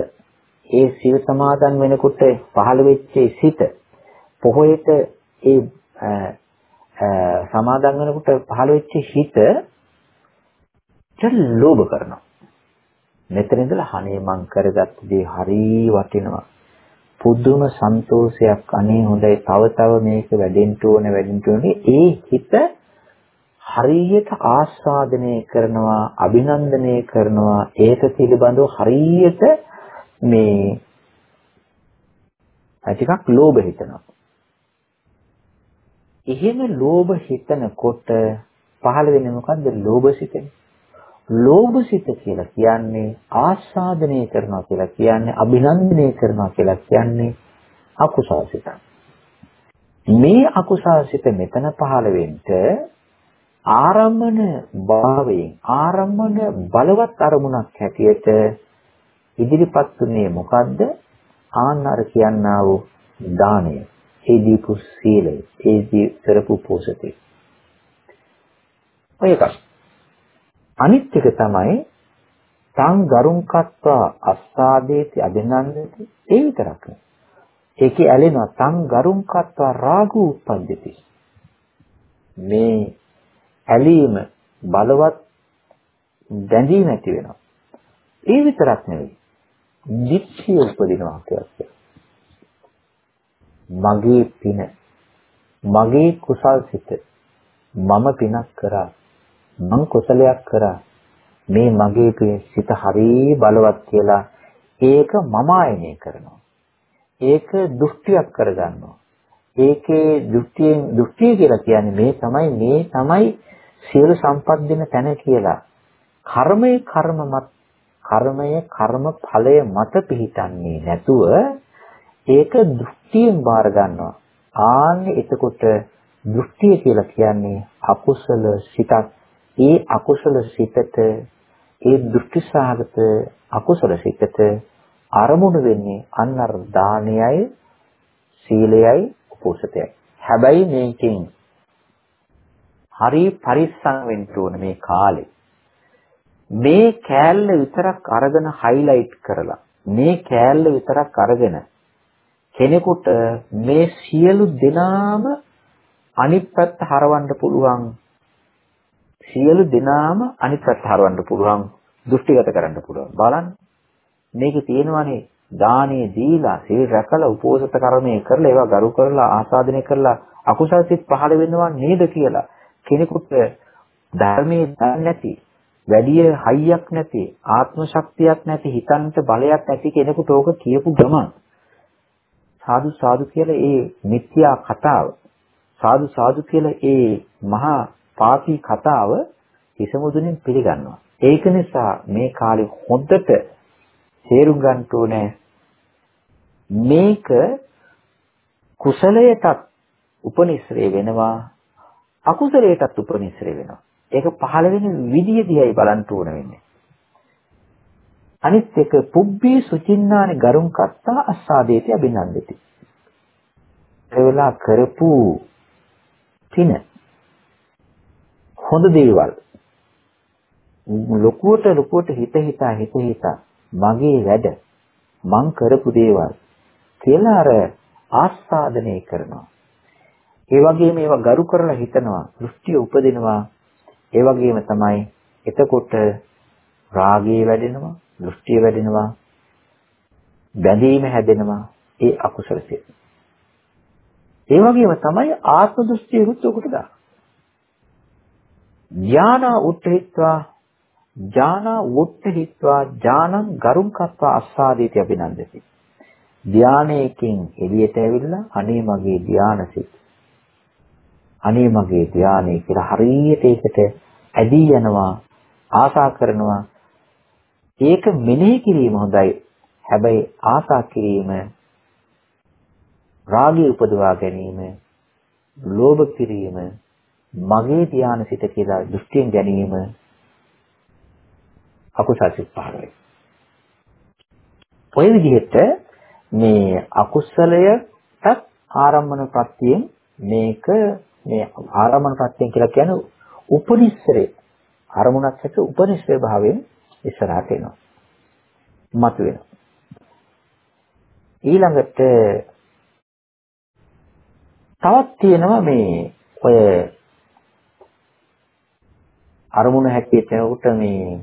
ඒ සිල් සමාදන් වෙනකොට පහළ වෙච්ච සිත, පොහොයට ඒ සමාදන් වෙනකොට පහළ වෙච්ච හිත ලෝභ කරනවා. මෙතන ඉඳලා අනේ මං කරගත්ත දේ හරි වටිනවා. පුදුම සන්තෝෂයක් අනේ හොඳයි. තව තව මේක වැඩෙන්න ඕන වැඩෙන්න ඕනේ. ඒ හිත හරියට ආස්වාදනය කරනවා අභිනන්දනය කරනවා. ඒක පිළිබඳව හරියට මේ ටිකක් ලෝභ හිතනවා. එහෙම ලෝභ හිතනකොට පහළ වෙන්නේ මොකද්ද? ලෝභ සිතේ ලෝභසිත කියලා කියන්නේ ආස්වාදනය කරනවා කියලා කියන්නේ අභිනන්දනය කරනවා කියලා කියන්නේ අකුසාසිත. මේ අකුසාසිත මෙතන පහළ වෙන්න ආරම්මන භාවයෙන් ආරම්මන බලවත් අරමුණක් හැටියට ඉදිරිපත් වුණේ මොකද්ද? ආන්නර කියන්නා වූ දානය, ඒ දීපු සීලය, ඒ දී කරපු පෝසතේ. ඔය එකක්. අනිත් එක තමයි තං ගරුංකත්වා අස්සාදේති අදිනන්දති ඒ විතරක් නෙවෙයි. ඒකේ ඇලෙනවා තං ගරුංකත්වා රාගු උප්පද්දති. මේ ඇලීම බලවත් බැඳීම ඇති වෙනවා. ඒ විතරක් නෙවෙයි. දික්ෂිය උපදිනවා කියන්නේ. මගේ පින මගේ කුසල් සිත මම පිනක් කරා මං කුසලයක් කරා. මේ මගේ සිත හරි බලවත් කියලා ඒක මම ආයනය කරනවා. ඒක දෘෂ්ටියක් කරගන්නවා. ඒකේ දෘෂ්ටියෙන් දෘෂ්ටිය කියලා කියන්නේ මේ තමයි මේ තමයි සියලු සම්පත් දෙන තැන කියලා. කර්මයේ කර්ම මත කර්මය කර්ම ඵලය මත පිහිටන්නේ නැතුව ඒක දෘෂ්ටියෙන් බාර ගන්නවා. ආන්නේ එතකොට දෘෂ්ටිය කියලා කියන්නේ අකුසල සිතක් ඒ අකුසල සිතට ඒ දෘෂ්ටි සහගත අකුසල සිතට අරමුණු වෙන්නේ අන්න අර දානයයි සීලයයි උපෝසතයයි. හැබැයි මේකෙන් හරි පරිස්සම් වෙන්න ඕන මේ කාලේ. මේ කෑල්ල විතරක් අරගෙන හයිලයිට් කරලා මේ කෑල්ල විතරක් අරගෙන කෙනෙකුට මේ සියලු දෙනාම අනිත් පැත්ත හරවන්න පුළුවන් සියලු දෙනාම අනිත් පැත්ත හරවන්න පුළුවන් දෘෂ්ටිගත කරන්න පුළුවන්. බලන්න. මේකේ තියෙනවානේ. දානේ දීලා සීල් රැකලා උපෝසත කර්මය කරලා ඒවා ගරු කරලා ආසාදනය කරලා අකුසල් සිත් පහළ වෙනවා නේද කියලා. කෙනෙකුට ධර්මයේ දන්නේ නැති වැඩි හයියක් නැති ආත්ම ශක්තියක් නැති හිතන්ට බලයක් නැති කෙනෙකුට ඕක කියපු ගමන් සාදු සාදු කියලා ඒ මිත්‍යා කතාව සාදු සාදු කියලා ඒ මහා පාපී කතාව හිසමුදුනින් පිළිගන්නවා. ඒක නිසා මේ කාලේ හොඳට තේරුම් ගන්න ඕනේ මේක කුසලයටත් උපනිශ්‍රේ වෙනවා අකුසලයටත් උපනිශ්‍රේ වෙනවා. ඒක පහළ වෙන විදිය දිහායි බලන්න ඕන වෙන්නේ. අනිත් එක පුබ්බේ සුචින්නානි ගරුම් කත්තා අස්සාදේති අභිනන්දති. ඒ වෙලා කරපු තින හොඳ දේවල් ලොකුවට ලොකුවට හිත හිතා හිත හිතා මගේ වැඩ මං කරපු දේවල් කියලා අර ආස්වාදනය කරනවා. ඒ වගේම ඒවා ගරු කරලා හිතනවා, දෘෂ්ටිය උපදිනවා. ඒ වගේම තමයි එතකොට රාගය වැඩෙනවා, දෘෂ්ටිය වැඩෙනවා, බැඳීම හැදෙනවා. ඒ අකුසල සිත්. ඒ වගේම තමයි ආත්ම දෘෂ්ටිය රුත් උකට දා. ඥාන උත්හිත්වා ඥාන උත්හිත්වා ඥානං ගරුම් කତ୍වා අස්සාදීති අභිනන්දති. ධානයකින් එළියට ඇවිල්ලා අනේ මගේ ධානසිත අනේ මගේ ධානය කියලා හරියට ඒකට ඇදී යනවා ආසා කරනවා ඒක මෙනෙහි කිරීම හොඳයි හැබැයි ආසා කිරීම රාගය උපදවා ගැනීම ලෝභ කිරීම මගේ ධානසිත කියලා දෘෂ්ටියෙන් ගැනීම අකුසල් සිත් පහළ වෙයි. ඔය විදිහට මේ අකුසලයටත් ආරම්මන ප්‍රත්‍යයෙන් මේක මේ ආරම්මන ප්‍රත්‍යයෙන් කියලා කියන්නේ උපනිස්සරේ අරමුණක් එක්ක උපනිස්සරේ භාවයෙන් ඉස්සරහට එනවා. මතුවෙනවා. ඊළඟට තවත් තියෙනවා මේ ඔය අරමුණ හැටියට උට මේ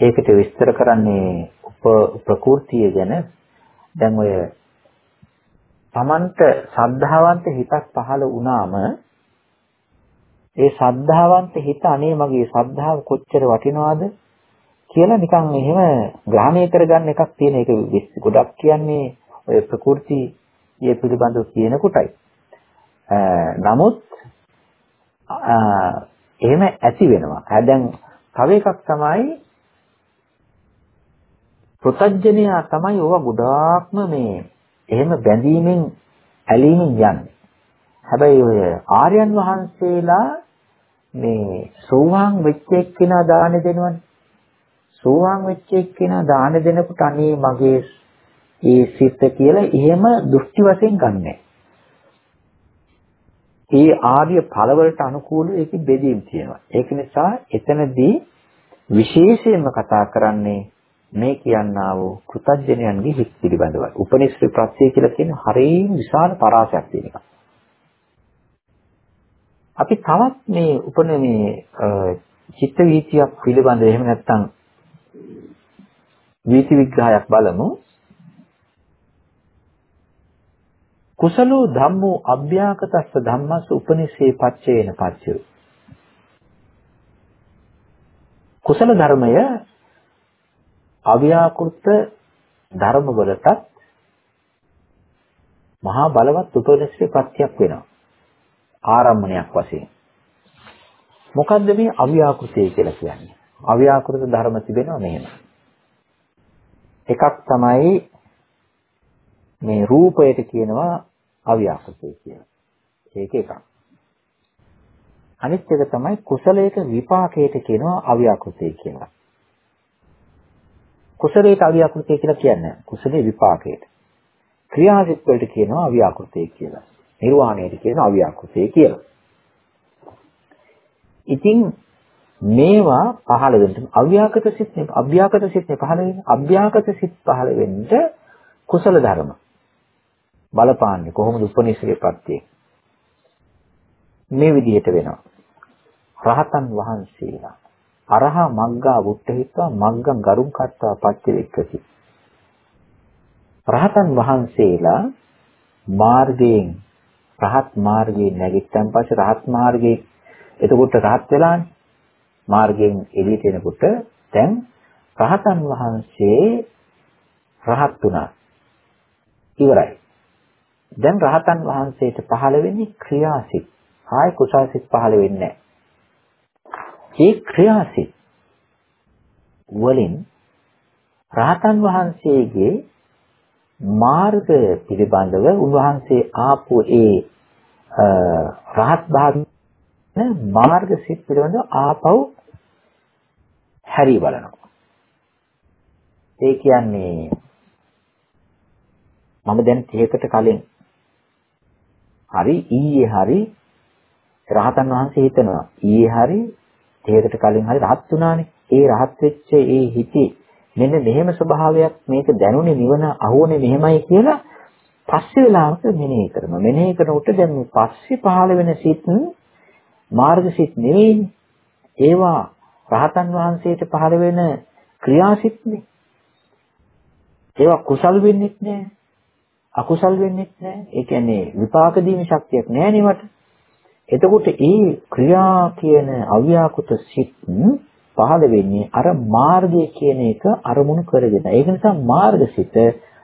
ඒකට විස්තර කරන්නේ ප්‍රകൃතිය ගැන දැන් ඔය Tamanට සද්ධාවන්ත හිතක් පහළ වුණාම ඒ සද්ධාවන්ත හිත අනේ මගේ සද්ධාව කොච්චර වටිනවද කියලා නිකන් එහෙම ග්‍රහණය කරගන්න එකක් තියෙන එක ගොඩක් කියන්නේ ඔය ප්‍රകൃතිය පිළිබඳව කියන කොටයි. නමුත් එහෙම ඇති වෙනවා. දැන් තව එකක් තමයි පෘතජ්ජනයා තමයි ඕවා ගොඩාක්ම මේ එහෙම බැඳීමෙන් ඇලීමෙන් යන්නේ. හැබැයි ඔය ආර්යයන් වහන්සේලා මේ සෝවාන් වෙච්ච එක්කෙනා දාන දෙනවනේ. සෝවාන් වෙච්ච එක්කෙනා දාන දෙනකොට අනේ මගේ ඒ සිත කියලා එහෙම දෘෂ්ටි වශයෙන් ගන්නෑ. ඒ ආර්ය ඵලවලට අනුකූලව ඒකේ බෙදීම් තියෙනවා. ඒක නිසා එතනදී විශේෂයෙන්ම කතා කරන්නේ මේ කියන්නා වූ කෘතඥයන්ගේ හිත් පිළිබඳවයි. උපනිෂ්ඨ ප්‍රත්‍ය කියලා කියන්නේ හරිය විශාල පරාසයක් තියෙන එකක්. අපි තවත් මේ උපන මේ චිත්ත වීතියක් පිළිබඳව එහෙම නැත්නම් වීති විග්‍රහයක් බලමු. කුසලෝ ධම්මෝ අභ්‍යාකතස්ස ධම්මස්ස උපනිෂේ පච්චේන පච්චය. කුසල ධර්මය අව්‍යාකෘත ධර්ම වලටත් මහා බලවත් උපනිෂේ ප්‍රත්‍යක් වෙනවා. ආරම්මණයක් වශයෙන්. මොකද්ද මේ අව්‍යාකෘතය කියලා කියන්නේ? අව්‍යාකෘත ධර්ම තිබෙනවා මෙහෙම. එකක් තමයි මේ රූපයට කියනවා අව්‍යාකෘතය කියලා. ඒක එකක්. අනිත් එක තමයි කුසලයක විපාකයට කියනවා අව්‍යාකෘතය කියලා. කුසලයට අව්‍යාකෘතිය කියලා කියන්නේ කුසලයේ විපාකයට. ක්‍රියාසිට වලට කියනවා අව්‍යාකෘතිය කියලා. නිර්වාණයට කියනවා අව්‍යාකෘතිය කියලා. ඉතින් මේවා පහළ වෙන්න අව්‍යාකෘත සිත් අභ්‍යාකෘත සිත් පහළ වෙන අභ්‍යාකෘත සිත් පහළ වෙන්න කුසල ධර්ම බලපාන්නේ කොහොමද උපනිශ්‍රේ ප්‍රත්‍යය මේ විදිහට වෙනවා රහතන් වහන්සේලා අරහා මග්ගා වුට්ඨහිත්වා මග්ගං ගරුම් කත්තා පච්චවෙක්කති. රහතන් වහන්සේලා මාර්ගයෙන් රහත් මාර්ගයෙන් නැගිට්ටන් පස්සේ රහත් මාර්ගයේ එතකොට රහත් වෙලානේ මාර්ගයෙන් එළියට එනකොට දැන් රහතන් වහන්සේ රහත් වුණා. ඉවරයි. දැන් රහතන් වහන්සේට පහළ වෙන්නේ ක්‍රියාසිත. ආය කුසාසිත පහළ වෙන්නේ නැහැ. ඒ ක්‍රියාසිත වලින් රහතන් වහන්සේගේ මාර්ග පිළිබඳව උන්වහන්සේ ආපු ඒ රහත් භාග මාර්ග සිත් පිළිබඳව ආපහු හැරී බලනවා. ඒ කියන්නේ මම දැන් 30කට කලින් හරි ඊයේ හරි රහතන් වහන්සේ හිතනවා ඊයේ හරි 30කට කලින් හරි රහත් වුණානේ. ඒ රහත් වෙච්ච ඒ හිතේ මෙන්න මෙහෙම ස්වභාවයක් මේක දැනුනේ නිවන අහුවනේ මෙහෙමයි කියලා පස්සේ වෙලාවක මෙනෙහි කරනවා. මෙනෙහි කරනකොට දැන් මේ පස්සේ පහළ වෙන සිත් මාර්ගසිත නෙවෙයිනේ. ඒවා රහතන් වහන්සේට පහළ වෙන ක්‍රියාසිටනේ. ඒවා කුසල් වෙන්නෙත් නෑ. අකුසල් වෙන්නෙත් නෑ. ඒ කියන්නේ විපාක දීම ශක්තියක් නෑ නෙවට. එතකොට ඒ ක්‍රියා කියන අව්‍යාකෘත සිත් පහළ වෙන්නේ අර මාර්ගය කියන එක අරමුණු කරගෙන. ඒක නිසා මාර්ගසිත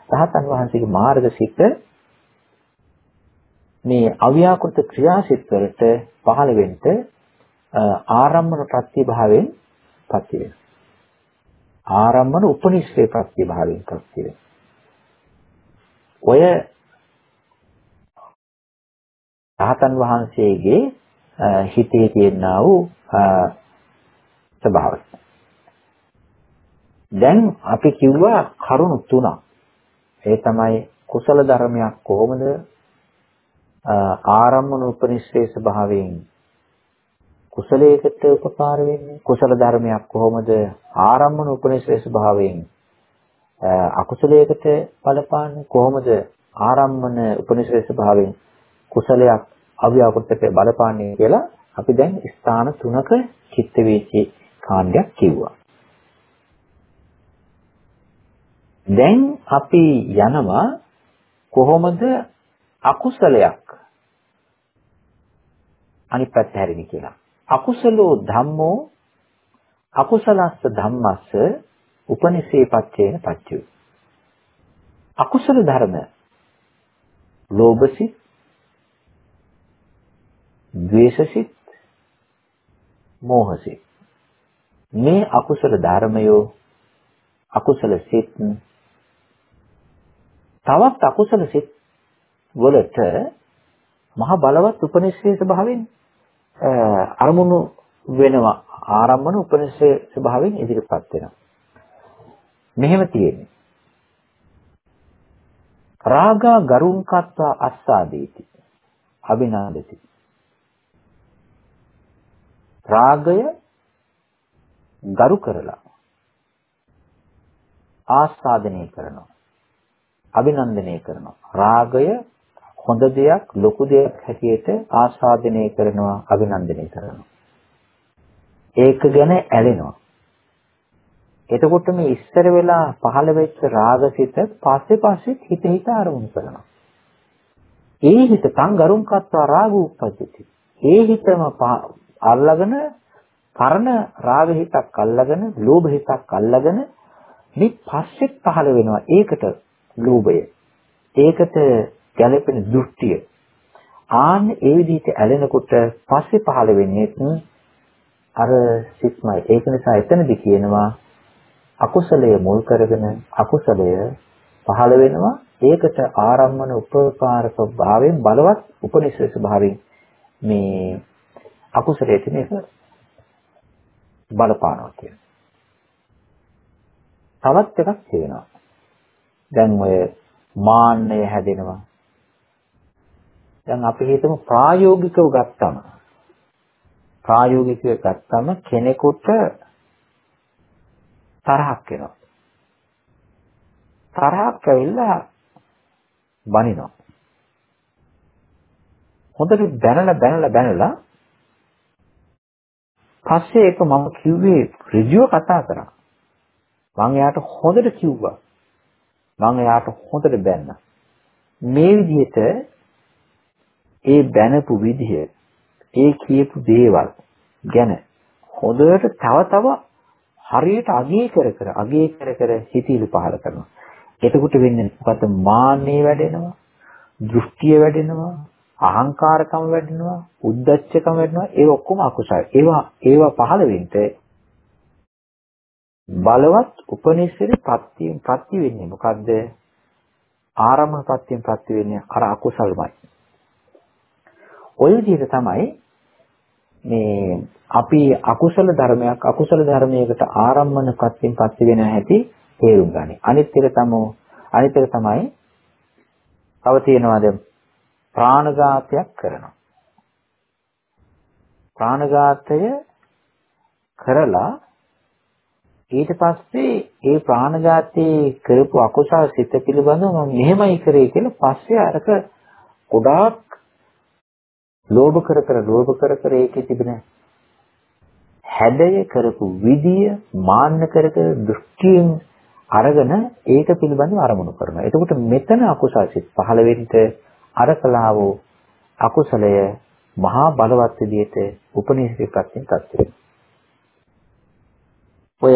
රහතන් වහන්සේගේ මාර්ගසිත මේ අව්‍යාකෘත ක්‍රියාසිත වලට පහළ වෙන්න ආරම්මන ප්‍රතිභාවයෙන් පත්‍ය වෙනවා. ආරම්මන උපනිශ්‍රේ ප්‍රතිභාවයෙන් පත්‍ය වෙනවා. ඔය රහතන් වහන්සේගේ හිතේ තියෙනා වූ ස්වභාවය. දැන් අපි කිව්වා කරුණු තුනක්. ඒ තමයි කුසල ධර්මයක් කොහොමද ආරම්මන උපනිශ්‍රේ ස්වභාවයෙන් කුසලයකට උපකාර වෙන්නේ කුසල ධර්මයක් කොහොමද ආරම්මන උපනිශ්‍රේ ස්වභාවයෙන් අකුසලයකට බලපාන්නේ කොහොමද ආරම්මන උපනිශ්‍රේ ස්වභාවයෙන් කුසලයක් අව්‍යාකෘතක බලපාන්නේ කියලා අපි දැන් ස්ථාන තුනක චිත්ත වේචී කාණ්ඩයක් කිව්වා. දැන් අපි යනවා කොහොමද අකුසලයක් අනිත් පැත්ත හැරෙන්නේ කියලා. අකුසලෝ ධම්මෝ අකුසලස්ස ධම්මස්ස උපනිසේ පච්චේන පච්චය. අකුසල ධර්ම ලෝභසිත ද්වේෂසිත මෝහසිත මේ අකුසල ධර්මයෝ අකුසල සිත් තවත් අකුසල සිත් වලට මහ බලවත් උපනිශ්‍රේ ස්වභාවයෙන් අරමුණු වෙනවා ආරම්මන උපනිශ්‍රේ ස්වභාවයෙන් ඉදිරිපත් වෙනවා මෙහෙම තියෙන්නේ. රාගා ගරුං කත්වා අස්සාදීති. අභිනාදති රාගය ගරු කරලා ආස්වාදනය කරනවා. අභිනන්දනය කරනවා. රාගය හොඳ දෙයක් ලොකු දෙයක් හැටියට ආස්වාදනය කරනවා අභිනන්දනය කරනවා. ඒක ගැන ඇලෙනවා. එතකොට මේ ඉස්සර වෙලා පහළ වෙච්ච රාගසිත පස්සේ පස්සේ හිත හිත අරමුණු කරනවා ඒ හිත සංගරුම් කත්වා රාග උප්පජ්ජති ඒ හිතම අල්ලගෙන පරණ රාග හිතක් අල්ලගෙන, ලෝභ හිතක් අල්ලගෙන මේ පස්සෙත් පහළ වෙනවා. ඒකට ලෝභය. ඒකට ගැළපෙන දෘෂ්ටිය. ආන්න ඒ විදිහට ඇලෙනකොට පස්සේ පහළ වෙන්නේ අර සිත්මයි. ඒක නිසා එතනදි කියනවා අකුසලය මුල් කරගෙන අකුසලය පහළ වෙනවා. ඒකට ආරම්මන උපකාරක භාවයෙන් බලවත් උපනිශ්‍රේෂ භාවයෙන් මේ අකුසලයේ තියෙන බලපානවා කියන. තවත් එකක් තියෙනවා. දැන් ඔය මාන්නය හැදෙනවා. දැන් අපි හිතමු ප්‍රායෝගිකව ගත්තම ප්‍රායෝගිකව ගත්තම කෙනෙකුට තරහක් එනවා. තරහක් ඇවිල්ලා බනිනවා. හොඳට බැනලා බැනලා බැනලා පස්සේ ඒක මම කිව්වේ ඍජුව කතා කරා. මම එයාට හොඳට කිව්වා. මම එයාට හොඳට බැන්නා. මේ විදිහට ඒ බැනපු විදිහ ඒ කියපු දේවල් ගැන හොඳට තව තව හරියට අගේ කර කර අගේ කර කර හිතීලු පහල කරනවා. එතකොට වෙන්නේ මොකද මාන්නේ වැඩෙනවා, දෘෂ්ටිය වැඩෙනවා, අහංකාරකම වැඩෙනවා, උද්දච්චකම වැඩෙනවා. ඒ ඔක්කොම අකුසල. ඒවා ඒවා පහළ වෙන්න බලවත් උපනිශ්‍රේ ප්‍රත්‍ය ප්‍රත්‍ය වෙන්නේ මොකද්ද? ආරම්භපත්‍යයෙන් ප්‍රත්‍ය වෙන්නේ අර අකුසල්මයි. ඔය විදිහට තමයි මේ අපි අකුසල ධර්මයක් අකුසල ධර්මයකට ආරම්භන පත්‍යෙන් පත්‍ය වෙන හැටි තේරුම් ගනි. අනිත් එක තමයි අනිත් එක තමයි තව තියෙනවාද ප්‍රාණඝාතයක් කරනවා. ප්‍රාණඝාතය කරලා ඊට පස්සේ ඒ ප්‍රාණඝාතයේ කරපු අකුසල සිත පිළිබඳව මම මෙහෙමයි කරේ කියලා පස්සේ අරක ගොඩාක් ලෝභ කර කර ලෝභ කර කර ඒකේ තිබෙන හැඩය කරපු විදිය මාන්න කර කර දෘෂ්ටියෙන් අරගෙන ඒක පිළිබඳව අරමුණු කරනවා. එතකොට මෙතන අකුසල සිත් පහළ වෙන්න අර කලාවෝ අකුසලය මහා බලවත් විදියට උපනිෂේපයෙන් තත්ත්වය. ඔය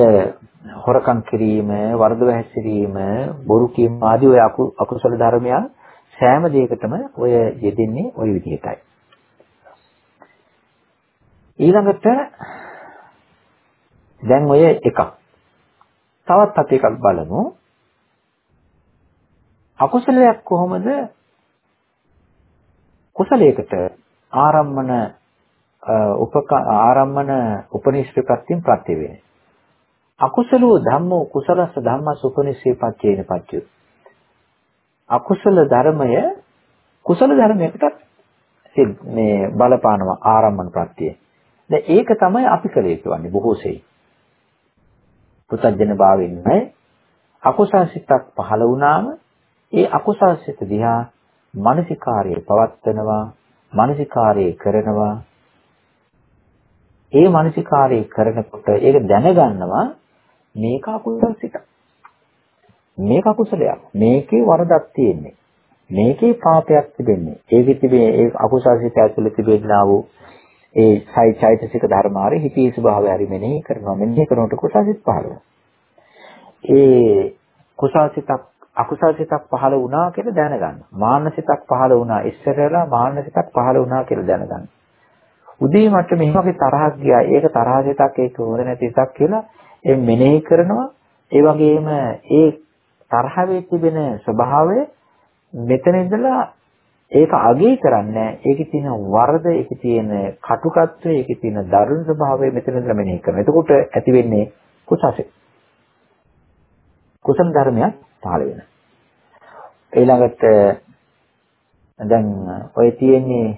හොරකම් කිරීම, වර්ධව හැසිරීම, බොරු කීම ආදී ඔය අකුසල ධර්මයන් සෑම දෙයකටම ඔය යෙදෙන්නේ ওই විදිහටයි. ඊළඟට දැන් ඔය එකක්. තවත් අපි එකක් බලමු. අකුසලයක් කොහොමද කුසලයකට ආරම්මන උපක ආරම්මන උපනිෂ්ඨපත්‍යයෙන් ප්‍රත්‍ය වෙන්නේ. අකුසලෝ ධම්මෝ කුසලස්ස ධම්මස් උපනිෂේපච්චේන පච්චය. අකුසල ධර්මය කුසල ධර්මයකට මේ බලපානවා ආරම්මන ප්‍රත්‍යය. දැන් ඒක තමයි අපි කළ යුතු වන්නේ බොහෝ සෙයි. පුතජන භාවයෙන් නැහැ. අකුසල සිතක් පහළ වුණාම ඒ අකුසල සිත දිහා මානසිකාර්යය පවත්වනවා, මානසිකාර්යය කරනවා. ඒ මානසිකාර්යය කරනකොට ඒක දැනගන්නවා මේක අකුසල සිතක්. මේක අකුසලයක්. මේකේ වරදක් තියෙන්නේ. මේකේ පාපයක් තිබෙන්නේ. ඒකෙ තිබේ ඒ අකුසල සිත ඇතුළේ තිබෙනා වූ ඒ සයි චෛතසික ධර්ම හරි හිතේ ස්වභාවය හරි මෙනෙහි කරනවා. මෙනෙහි කරනකොට කුසල සිත් පහළ ඒ කුසල සිතක් අකුසල සිතක් පහළ වුණා කියලා දැනගන්න. මාන්න සිතක් පහළ වුණා. ඉස්සරලා මාන්න සිතක් පහළ වුණා කියලා දැනගන්න. උදේ මට මේ වගේ තරහක් ගියා. ඒක තරහ සිතක් ඒක හොඳ නැති සිතක් කියලා ඒ මෙනෙහි කරනවා ඒ වගේම ඒ තරහ වෙ තිබෙන ස්වභාවය මෙතන ඉඳලා ඒක අගේ කරන්නේ ඒකේ තියෙන වරද ඒකේ තියෙන කටුකත්වය ඒකේ තියෙන දරුණු ස්වභාවය මෙතන ඉඳලා මෙනෙහි කරනවා. එතකොට ඇති වෙන්නේ කුසසෙ කුසල ධර්මයක් පහළ වෙනවා. ඊළඟට දැන් ඔය තියෙන්නේ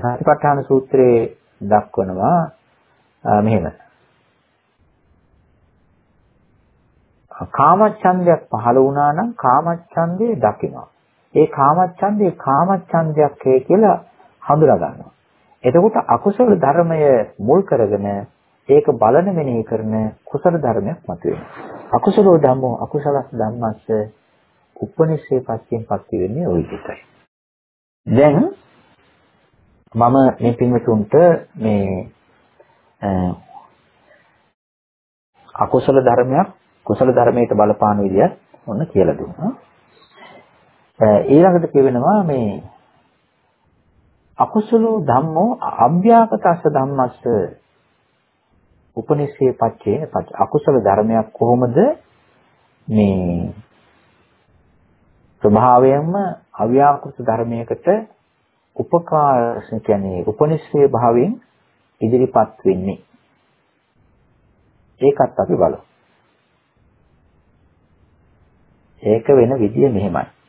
සතිපට්ඨාන සූත්‍රයේ දක්වනවා මෙහෙම. කාමච්ඡන්දයක් පහළ වුණා නම් කාමච්ඡන්දේ දකිනවා. ඒ කාමච්ඡන්දේ කාමච්ඡන්දයක් කියලා හඳුනා ගන්නවා. එතකොට අකුසල ධර්මය මුල් කරගෙන ඒක බලන මෙනෙහි කරන කුසල ධර්මයක් මතුවෙනවා. අකුසලෝ ධම්මෝ අකුසලස් ධම්මස්ස උපනිෂේ පස්යෙන් පස්ති වෙන්නේ ওই විදිහටයි. දැන් මම මේ පින්වතුන්ට මේ අකුසල ධර්මයක් කුසල ධර්මයට බලපාන විදිය ඔන්න කියලා දුන්නා. ඊළඟට කියවෙනවා මේ අකුසල ධම්මෝ අභ්‍යාපතස්ස ධම්මස්ස උපනිෂේ පච්චේ අකුසල ධර්මයක් කොහොමද මේ ස්වභාවයෙන්ම අව්‍යාකෘත ධර්මයකට උපකාර කියන්නේ උපනිෂේ භාවයෙන් ඉදිරිපත් වෙන්නේ ඒකත් අපි බලමු ඒක වෙන විදිය මෙහෙමයි.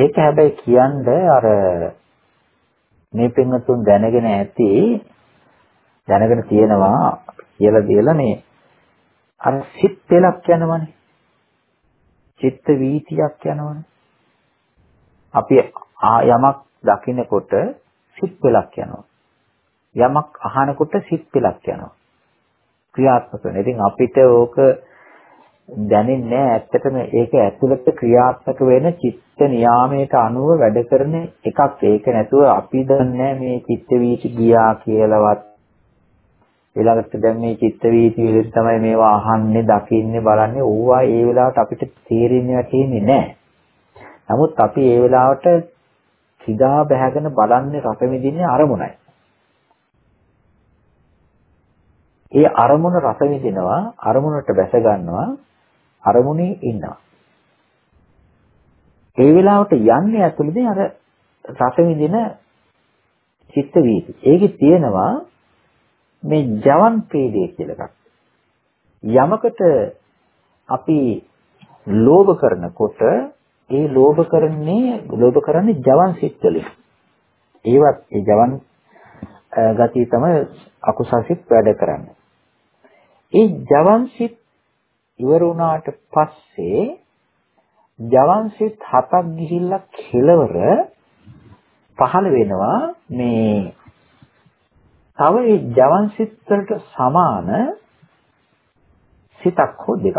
ඒක හැබැයි කියන්නේ අර මේ පින්වතුන් දැනගෙන ඇති දැනගෙන තියෙනවා කියලා දීලා මේ අර සිත් පෙලක් යනවනේ. චිත්ත වීතියක් යනවනේ. අපි යමක් දකිනකොට සිත් පෙලක් යනවා. යමක් අහනකොට සිත් පෙලක් යනවා. ක්‍රියාත්මක වෙනවා. ඉතින් අපිට ඕක දැනෙන්නේ ඇත්තටම ඒක ඇතුළත ක්‍රියාත්මක වෙන චිත්ත නියාමයට අනුව වැඩ කරන එකක්. ඒක නැතුව අපි දන්නේ මේ චිත්ත වීති ගියා කියලාවත්. ඊළඟට දැන් මේ චිත්ත වීති විදිහට තමයි මේවා අහන්නේ දකින්නේ බලන්නේ. ඕවා ඒ වෙලාවට අපිට තේරෙන්නේ නැතිනේ නෑ. නමුත් අපි ඒ වෙලාවට සිතා බැහැගෙන බලන්නේ රස විඳින්නේ අරමුණයි. ඒ අරමුණ රස විඳිනවා අරමුණට බැස ගන්නවා. අරමුණේ ඉන්නවා. ඒ වෙලාවට යන්නේ ඇතුළේදී අර රස විඳින චිත්ත වීති. ඒකේ තියෙනවා මේ ජවන් පීඩය කියලා එකක්. යමකට අපි ලෝභ කරනකොට ඒ ලෝභ කරන්නේ ලෝභ කරන්නේ ජවන් සිත් වලින්. ඒවත් ඒ ජවන් ගතිය තමයි අකුසල් සිත් වැඩ කරන්නේ. ඒ ජවන් සිත් ඉවර වුණාට පස්සේ ජවන් සිත් හතක් ගිහිල්ලා කෙලවර පහළ වෙනවා මේ තව ඒ ජවන් සිත් වලට සමාන සිතක් හෝ දෙකක්.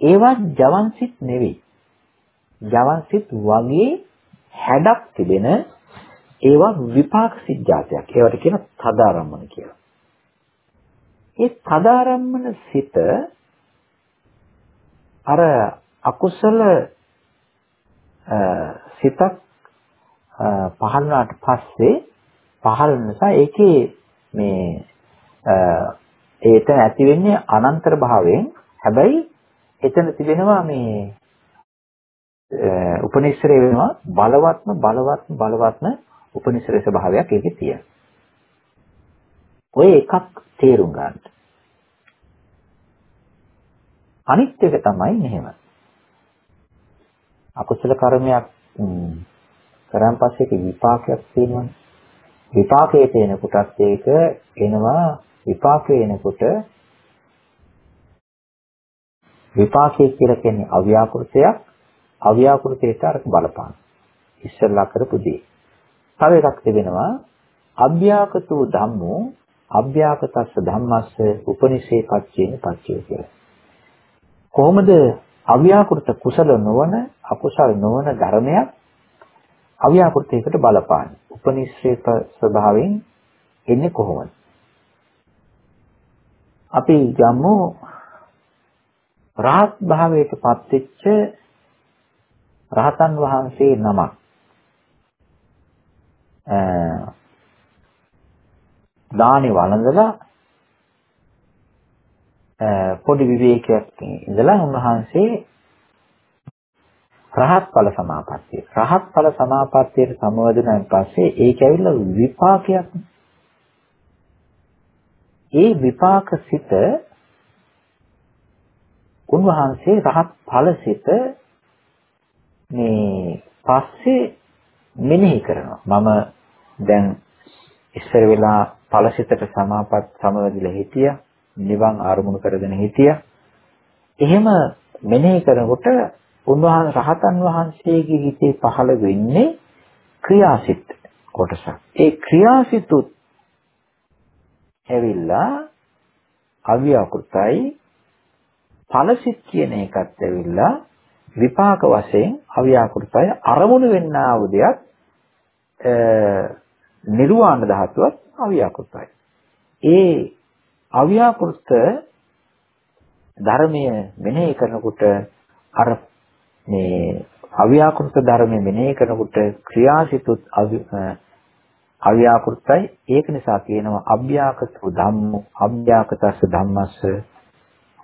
ඒවා ජවන් සිත් නෙවෙයි. ජවන් සිත් වගේ හැඩක් තිබෙන ඒවා විපාක සිත් જાතියක්. ඒවට කියන තදාරම්මන කියලා. ඒ තදාරම්මන සිත අර අකුසල සිතක් පහළ වුණාට පස්සේ පහළ නිසා ඒකේ මේ ඒතන ඇති වෙන්නේ අනන්තර භාවයෙන් හැබැයි එතන තිබෙනවා මේ උපනිශ්‍රේ වෙනවා බලවත්ම බලවත්ම බලවත්ම උපනිශ්‍රේ ස්වභාවයක් ඒකේ තියෙනවා. ඔය එකක් තේරුම් ගන්න. අනිත් එක තමයි මෙහෙම. අකුසල කර්මයක් කරන් පස්සේ ඒක විපාකයක් තියෙනවනේ. විපාකයේ තියෙන කොටත් ඒක එනවා විපාකේ එනකොට විපාකයේ කියලා කියන්නේ අව්‍යාකෘතයක් අව්‍යාකෘතයට අර බලපාන. ඉස්සෙල්ලා කරපු දේ. තව එකක් තිබෙනවා අභ්‍යාකතු ධම්මෝ අභ්‍යාකතස්ස ධම්මස්ස උපනිෂේ පච්චේන පච්චේ කියලා. කොහොමද අව්‍යාකෘත කුසල නොවන අකුසල නොවන ධර්මයක් අව්‍යාකෘතයකට බලපාන්නේ. උපනිශ්‍රේත ස්වභාවයෙන් එන්නේ කොහොමද? අපි ගමු රහත් භාවයට පත්වෙච්ච රහතන් වහන්සේ නමක් දානි වළඳලා පොඩි විවේකයක් ඉඳලා උන්වහන්සේ රහත් ඵල සමාපත්තිය. රහත් ඵල සමාපත්තියට සමවදිනාන් පස්සේ ඒක ඇවිල්ලා විපාකයක්. ඒ විපාක සිත උන්වහන්සේ රහත් ඵලසිත මේ පස්සේ මෙනෙහි කරනවා. මම දැන් ඉස්සර වෙලා ඵලසිතට සමාපත් සමවැදිලා හිටියා. නිවන් ආරමුණු කරගෙන හිටියා. එහෙම මෙනෙහි කරනකොට උන්වහන්සේ රහතන් වහන්සේගේ හිතේ පහළ වෙන්නේ ක්‍රියාසිත කොටසක්. ඒ ක්‍රියාසිතුත් ඇවිල්ලා අව්‍යාකෘතයි ඵලසිත කියන එකත් ඇවිල්ලා විපාක වශයෙන් අව්‍යාකෘතය අරමුණු වෙන්නා වූ දෙයක් නිර්වාණ ධාතුවත් අව්‍යාකෘතයි. ඒ අව්‍යාකෘත ධර්මය මෙනෙහි කරනකොට අර මේ අව්‍යාකෘත ධර්මය මෙනෙහි කරනකොට ක්‍රියාසිතුත් අව්‍යාකෘතයි ඒක නිසා කියනවා අභ්‍යාකතු ධම්ම අභ්‍යාකතස්ස ධම්මස්ස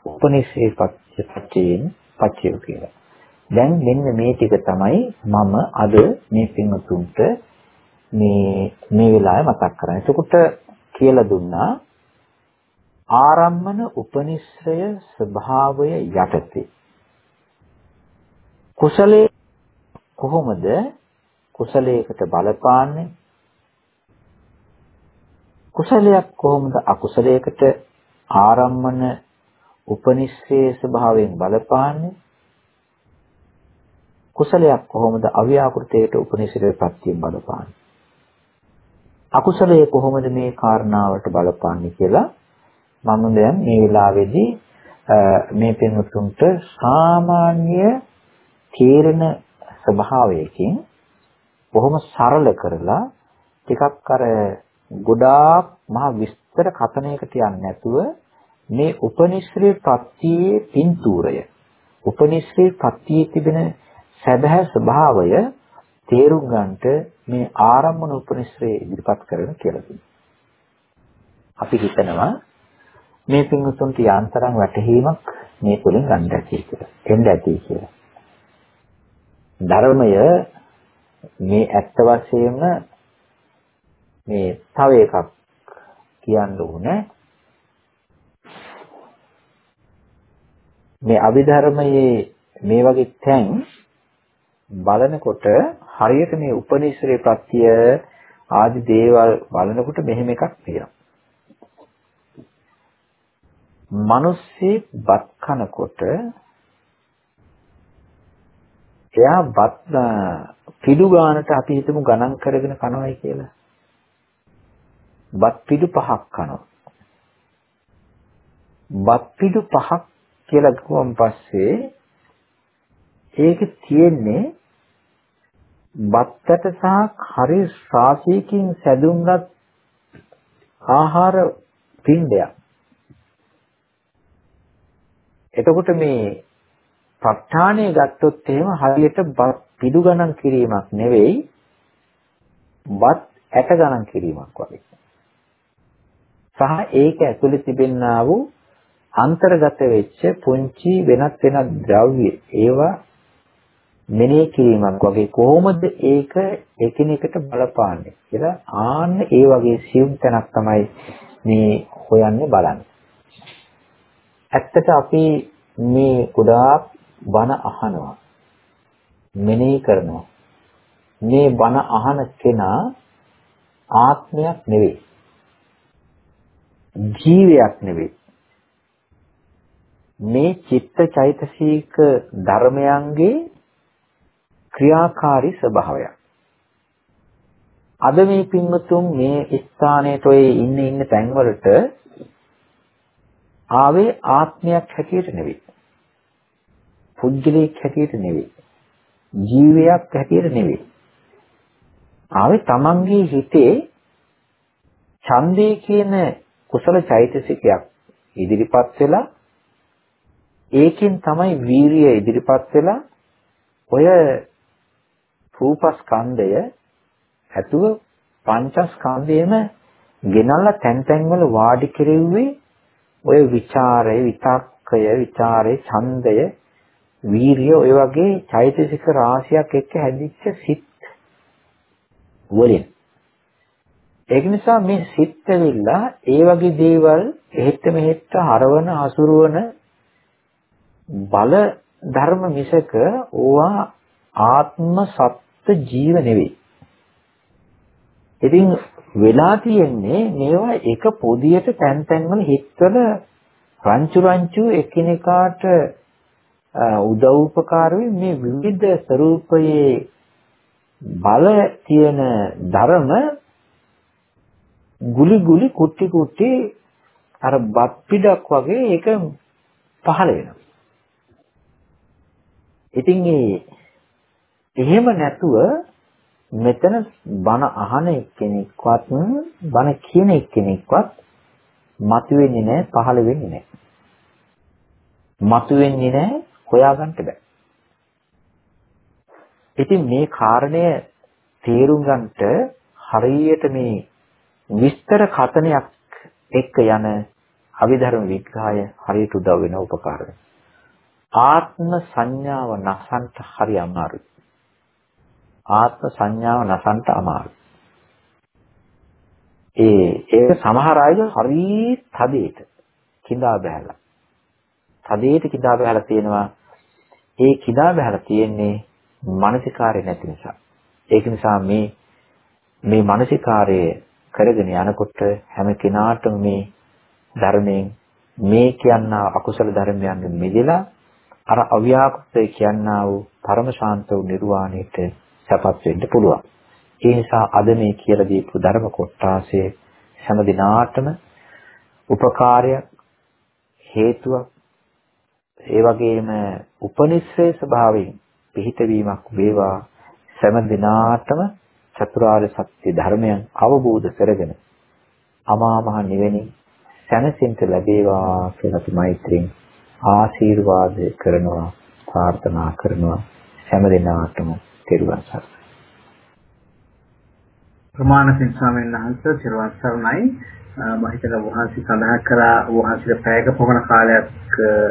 උපනිෂේ පච්චයෙන් පච්චය කියලා. දැන් මෙන්න මේ ටික තමයි මම අද මේ පින්වතුන්ට මේ මේ වෙලාවේ මතක් කරන්නේ. එතකොට කියලා දුන්නා ආරම්මන උපනිශ්‍රය ස්වභාවය යටතේ. කුසලයේ කොහොමද? කුසලයකට බලපාන්නේ? කුසලයක් කොහොමද අකුසලයකට ආරම්මන උපනිශ්‍රේ ස්වභාවයෙන් බලපාන්නේ? කුසලයක් කොහොමද අව්‍යාකෘතයට උපනිශ්‍රේ ප්‍රත්‍යයෙන් බලපාන්නේ? අකුසලයේ කොහොමද මේ කාරණාවට බලපාන්නේ කියලා මම දැන් මේ වෙලාවේදී මේ පින්වතුන්ට සාමාන්‍ය තේරෙන ස්වභාවයකින් බොහොම සරල කරලා ටිකක් අර ගොඩාක් මහ විස්තර කතනයකට යන්නේ නැතුව මේ උපනිශ්‍රේ ප්‍රත්‍යයේ පින්තූරය උපනිශ්‍රේ ප්‍රත්‍යයේ තිබෙන සැබෑ ස්වභාවය තේරුම් ගන්නට මේ ආරම්මන උපනිශ්‍රේ ඉදිරිපත් කරන කියලා තියෙනවා. අපි හිතනවා මේ පින්වතුන්ට යාන්තරම් වැටහීමක් මේ තුලින් ගන්න ඇති කියලා. එන්න ඇති කියලා. ධර්මය මේ ඇත්ත වශයෙන්ම මේ තව එකක් කියන්න ඕනේ. මේ අභිධර්මයේ මේ වගේ තැන් බලනකොට හරියට මේ උපනිශ්‍රේ ප්‍රත්‍ය ආදි දේවල් බලනකොට මෙහෙම එකක් තියෙනවා. මිනිස්සේ බත් කනකොට එයා බත් පිඩු ගානට අපි හිතමු ගණන් කරගෙන කනවයි කියලා. බත් පිඩු පහක් කනවා. බත් පිඩු පහක් කියලා කිව්වන් පස්සේ ඒකේ තියෙන්නේ බත්තට සහ හරි රාශියකින් සැදුම්ලත් ආහාර පින්ඩයක්. එතකොට මේ ප ဋ ාණය ගත්තොත් එහෙම හරියට පිඩු ගණන් කිරීමක් නෙවෙයි බත් ඇට ගණන් කිරීමක් වගේ. සහ ඒක ඇතුලේ තිබෙනා වූ අන්තර්ගත වෙච්ච පුංචි වෙනත් වෙනත් ද්‍රව්‍ය ඒවා මෙනෙහි කිරීමක් වගේ කොහොමද ඒක එකිනෙකට බලපාන්නේ කියලා ආන්න ඒ වගේ සියුම් තැනක් තමයි මේ හොයන්නේ බලන්නේ. ඇත්තට අපි මේ ගොඩාක් බණ අහනවා. මෙනෙහි කරනවා. මේ බණ අහන කෙනා ආත්මයක් නෙවෙයි. ජීවයක් නෙවෙයි. මේ චිත්ත චෛතසික ධර්මයන්ගේ ක්‍රියාකාරී ස්වභාවය. අද මේ පින්වතුන් මේ ස්ථානයට ඔය ඉන්න ඉන්න තැන්වලට ආවේ ආත්මයක් හැටියට නෙවෙයි. පුද්ගලයෙක් හැටියට නෙවෙයි. ජීවයක් හැටියට නෙවෙයි. ආවේ තමන්ගේ හිතේ ඡන්දේ කියන කුසල චෛතසිකයක් ඉදිරිපත් වෙලා ඒකෙන් තමයි වීරිය ඉදිරිපත් වෙලා ඔය රූපස්කන්ධය ඇතුව පංචස්කන්ධයම ගෙනල්ලා තැන් තැන්වල වාඩි කෙරෙව්වේ ඔය ਵਿਚාරය විතක්කය ਵਿਚාරේ ඡන්දය වීරිය ඔය වගේ චෛතසික රාශියක් එක්ක හැදිච්ච සිත් වලින්. ඒක නිසා මේ සිත් ඇවිල්ලා ඒ වගේ දේවල් එහෙත් මෙහෙත් හරවන අසුරවන බල ධර්ම මිසක ඕවා ආත්ම සත්‍ය ජීව නෙවෙයි. ඉතින් වෙලා තියෙන්නේ මේවා එක පොදියට තැන් තැන් වල හිටවල රංචු රංචු එකිනෙකාට උදව් උපකාර මේ විවිධ ස්වરૂපයේ බල තියෙන ධර්ම ගුලි ගුලි කුටි කුටි අර බත් පිටක් වගේ ඒක පහළ වෙනවා. ඉතින් ඒ එහෙම නැතුව මෙතන බණ අහන එක්කෙනෙක්වත් බණ කියන එක්කෙනෙක්වත් මතුවෙන්නේ නැහැ පහළ වෙන්නේ නැහැ. මතුවෙන්නේ නැහැ හොයාගන්න බෑ. ඉතින් මේ කාරණය තේරුම් ගන්නට හරියට මේ විස්තර කතනයක් එක්ක යන අවිධර්ම විග්‍රහය හරියට උදව් වෙන උපකාර වෙනවා. ආත්ම සංඥාව නසන්ට හරි අමාරුයි. ආත්ම සංඥාව නසන්ට අමාරුයි. ඒ ඒක සමහර අය හරි තදේට කිඳා බහැලා. තදේට කිඳා බහැලා තියෙනවා. ඒ කිඳා බහැලා තියෙන්නේ මානසිකාරය නැති නිසා. ඒක නිසා මේ මේ මානසිකාරය කරගෙන යනකොට හැම කෙනාටම මේ ධර්මයෙන් මේ කියනා අකුසල ධර්මයන්ගෙන් මිදලා අර අව්‍යාකෘතය කියනා වූ පරම ශාන්ත වූ නිර්වාණයට සපත් වෙන්න පුළුවන්. ඒ නිසා අද මේ කියලා දීපු ධර්ම කොටාසේ හැම දිනාටම උපකාරයක් හේතුවක් ඒ වගේම උපනිශ්‍රේ ස්වභාවයෙන් පිහිටවීමක් වේවා හැම දිනාටම චතුරාර්ය සත්‍ය ධර්මයන් අවබෝධ කරගෙන අමා මහ නිවෙනින් සැනසෙන්න ලැබේවා කියලා අපි මෛත්‍රියෙන් ආශිර්වාද කරනවා ප්‍රාර්ථනා කරනවා හැම දිනාටම තෙරුවන් සරණයි. ප්‍රමාණසින් ස්වාමීන් වහන්සේ සිරවත් සරණයි. මම හිතලා වහන්සේ සඳහන් කරා වහන්සේට පැයක පමණ කාලයක්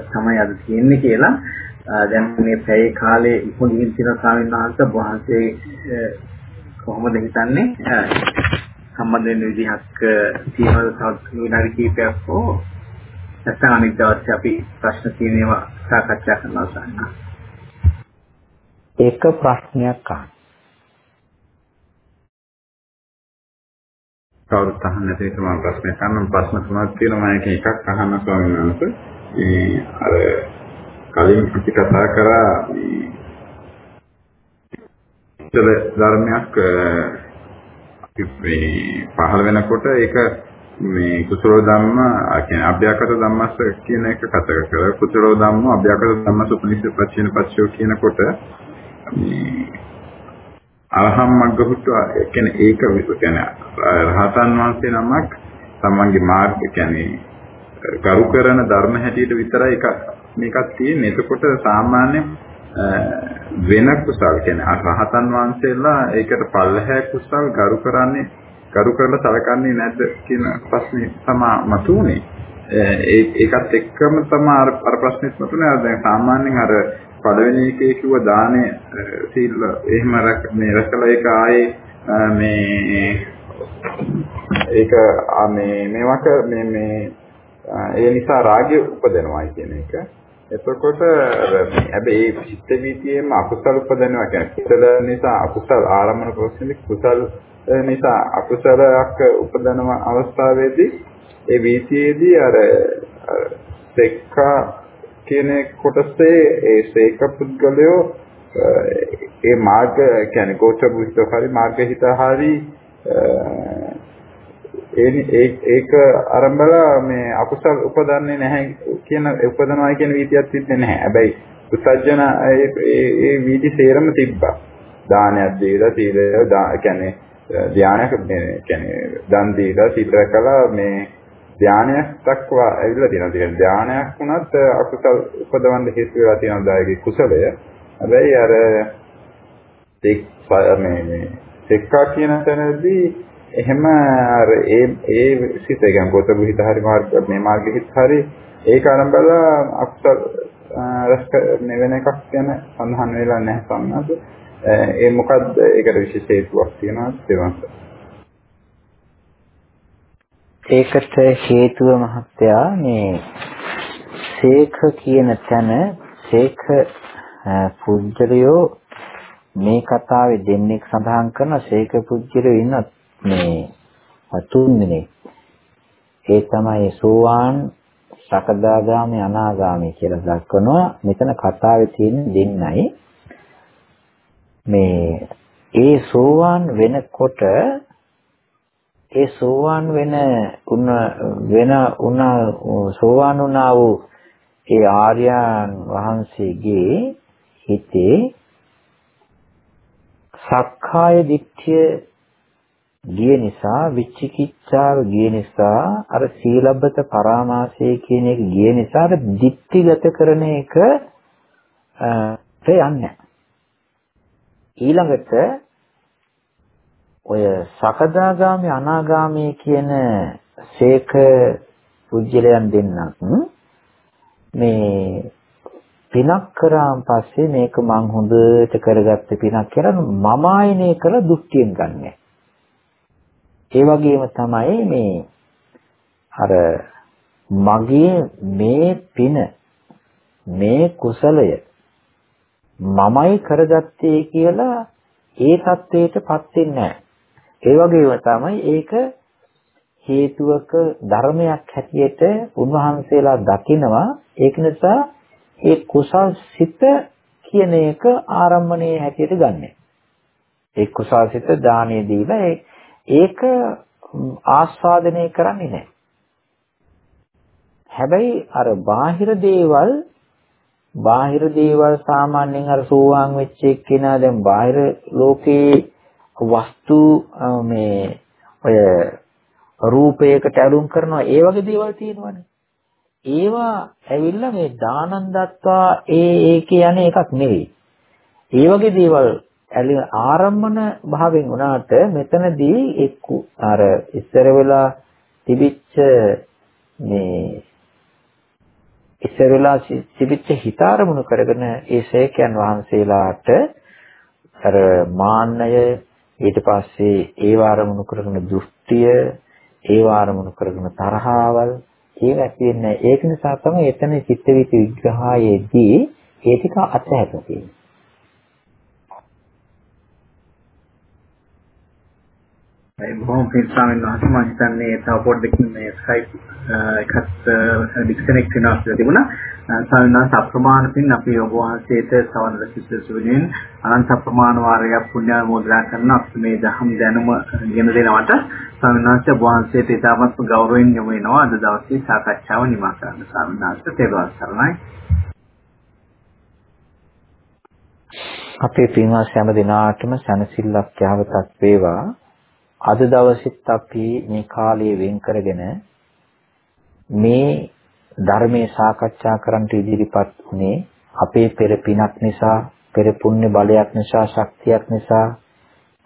තමයි අද තියෙන්නේ කියලා. දැන් මේ පැයේ කාලේ ඉක්මනින් තියෙන ස්වාමීන් වහන්සේ වහන්සේ කොහොමද හිතන්නේ? සම්බන්ධ වෙන විදිහක් තියෙනවද විනාඩි කිහිපයක් හෝ? නැත්නම් අනිත් දවසේ අපි ප්‍රශ්න තියෙනවා සාකච්ඡා කරනවා සාකච්ඡා එක ප්‍රශ්නයක් අහන්න. කවුරුත් අහන්න නැති නිසා මම ප්‍රශ්නයක් අහන්න ප්‍රශ්න තුනක් තියෙනවා. මම එක එකක් අහන්න ස්වාමීන් වහන්සේ. මේ අර කලින් අපි කතා කරා මේ ධර්මයක් අපි මේ පහළ වෙනකොට ඒක මේ කුසල ධම්ම කියන්නේ අභ්‍යකත ධම්මස්ස කියන එක කතා කරා. කුසල ධම්ම අභ්‍යකත ධම්මස්ස උපනිෂද් පච්චේන පච්චෝ කියනකොට මේ අරහම් මග්ගහුට කියන්නේ ඒක කියන්නේ රහතන් වහන්සේ නමක් තමන්ගේ මාර්ග කියන්නේ කරු කරන ධර්ම හැටියට විතරයි එක මේකක් තියෙන්නේ. එතකොට සාමාන්‍ය වෙන කුසල් කියන්නේ රහතන් වහන්සේලා ඒකට පල්ලහැ කුසල් කරු කරන්නේ කරු කරලා සලකන්නේ නැද්ද කියන ප්‍රශ්නේ තමයි මතුනේ. ඒකත් එක්කම තමයි අර ප්‍රශ්නෙත් මතුනේ. දැන් සාමාන්‍යයෙන් අර පළවෙනි එකේ කිව්ව දානේ සීල එහෙම මේ රැකලා ඒක ආයේ මේ ඒක මේ මේවට මේ මේ ඒ නිසා රාගය උපදිනවායි කියන එක. එතකොට හැබැයි ඒ චිත්ත වීතියේම අකුසල උපදිනවා කියන්නේ කුසල නිසා අකුසල ආරම්භන ප්‍රශ්නේ කුසල නිසා අකුසලයක් උපදින අවස්ථාවේදී ඒ වීතියේදී අර සෙක්කා කියන කොටසේ ඒ සේක පුද්ගලයෝ ඒ මාර්ග කියන්නේ ගෝචර බුද්ධ හරි මාර්ග හිත හරි ඒ ඒක ආරම්භලා මේ අකුසල් උපදන්නේ නැහැ කියන උපදනවා කියන වීතියක් තිබෙන්නේ නැහැ. හැබැයි පුසජන ඒ ඒ වීදි සේරම තිබ්බා. දානයක් දීලා සීලය කියන්නේ ධානයක් කියන්නේ දන් දීලා සීල කළා මේ ධානයක් දක්වා ඇවිල්ලා තියෙනවා. කියන්නේ ධානයක් වුණත් අකුසල උපදවන්න හේතු වෙලා තියෙනවා දායකේ කුසලය. හැබැයි අර එක් මේ මේ එක්කා කියන තැනදී එහෙම අර ඒ ඒ සිත කියන්නේ ගෝතම හිත හරි මාර්ග මේ මාර්ගෙ හිත හරි ඒක ආරම්භලා අකුසල රස්ක වෙන එකක් ගැන සඳහන් වෙලා නැහැ සම්මත. ඒ මොකද්ද ඒකට විශේෂ හේතුවක් තියෙනවද? ඒවත් ඒකට හේතුව මහත්තයා මේ සේඛ කියන තැන සේඛ පුජ්‍යලියෝ මේ කතාවේ දෙන්නෙක් සඳහන් කරන සේඛ පුජ්‍යලියෝ ඉන්න මේ තුන්වෙනි ඒ තමයි සෝවාන් සකදාගාමි අනාගාමි කියලා දක්වනවා. මෙතන කතාවේ තියෙන දෙන්නයි. මේ ඒ සෝවාන් වෙනකොට ඒ සෝවාන් වෙන උන වෙන උන සෝවාන් වුණා වූ ඒ ආර්යයන් වහන්සේගේ හිතේ සක්කාය දිට්ඨිය ගිය නිසා විචිකිච්ඡාව ගිය නිසා අර සීලබ්බත පරාමාසය කියන එක ගිය නිසා අර දිට්ඨිගත කරන එක යන්නේ. ඊළඟට ඔය සකදාගාමි අනාගාමි කියන සේක පුජ්‍යලයන් දෙන්නක් මේ පිනක් කරාන් පස්සේ මේක මං හොඳට කරගත්ත පිනක් කියලා මම ආයනය කළ දුක්තියෙන් ගන්නෑ. ඒ වගේම තමයි මේ අර මගේ මේ පින මේ කුසලය මමයි කරගත්තේ කියලා ඒ தത്വයටපත් වෙන්නේ නැහැ. ඒ වගේම තමයි ඒක හේතුවක ධර්මයක් හැටියට උන්වහන්සේලා දකිනවා ඒක නිසා ඒ කුසල් සිත කියන එක ආරම්භණයේ හැටියට ගන්න. ඒ කුසල් සිත දාණය දීලා ඒක ආස්වාදනය කරන්නේ නැහැ. හැබැයි අර බාහිර දේවල් බාහිර දේවල් සාමාන්‍යයෙන් අර සෝවාන් වෙච්ච එක්කෙනා දැන් බාහිර ලෝකේ වස්තු මේ ඔය රූපයකට ඇලුම් කරනවා ඒ වගේ දේවල් තියෙනවනේ. ඒවා ඇවිල්ලා මේ දානන් දත්වා ඒ ඒකේ යන එකක් නෙවෙයි. ඒ වගේ දේවල් ආරම්මන භාවයෙන් උනාට මෙතනදී එක්ක අර ඉස්සර වෙලා තිබිච්ච මේ ඉස්සර වෙලා තිබිච්ච හිත අරමුණු කරගෙන ඒ ශේකයන් වහන්සේලාට අර මාන්නය ඊට පස්සේ ඒව අරමුණු කරගෙන දෘෂ්ටිය ඒව අරමුණු කරගෙන තරහාවල් ඒව ඇති වෙන්නේ ඒක නිසා තමයි එතන චිත්ත වීති විග්‍රහයේදී ඒ ටික අත්හැරලා තියෙන්නේ. ඒ බොහොම පින් ස්වාමීන් වහන්සේ මම හිතන්නේ තව පොඩ්ඩකින් මේ Skype එකත් ඩිස්කනෙක්ට් වෙනවා කියලා තිබුණා. ස්වාමීන් වහන්සේ අප්‍රමාණ පින් අපි ඔබ වහන්සේට සවන් රැසිසුවින් අනන්ත අප්‍රමාණ වාරයක් පුණ්‍යානුමෝදනා කරන අපි මේ දහම් දැනුම ගෙන දෙනවට ස්වාමීන් වහන්සේ ඔබ වහන්සේට ඉතාමත් ගෞරවයෙන් යොමු වෙනවා අද දවසේ සාකච්ඡාව නිමා කරන්න ස්වාමීන් වහන්සේ තෙරුවන් සරණයි. අපේ පින්වත් හැම දිනාටම සනසිල්ලක් යහවතක් වේවා අද දවසෙත් අපි මේ කාලය වෙන් කරගෙන මේ ධර්මයේ සාකච්ඡා කරන්නට ඉදිරිපත් වුණේ අපේ පෙර පිනක් නිසා පෙර පුණ්‍ය බලයක් නිසා ශක්තියක් නිසා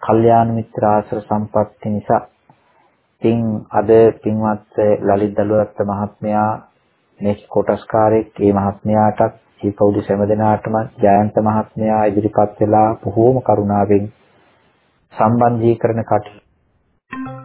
කල්යාණ මිත්‍ර ආශ්‍ර සම්පatti නිසා. තින් අද පින්වත් ලලිත් දලුවත් මහත්මයා මේ කොටස්කාරයෙක් ඒ මහත්මයාටත් ඒ පෞදු සෑම දිනාටම ජයන්ත මහත්මයා ඉදිරිපත් වෙලා බොහෝම කරුණාවෙන් සම්බන්ධීකරණ කටයුතු thank you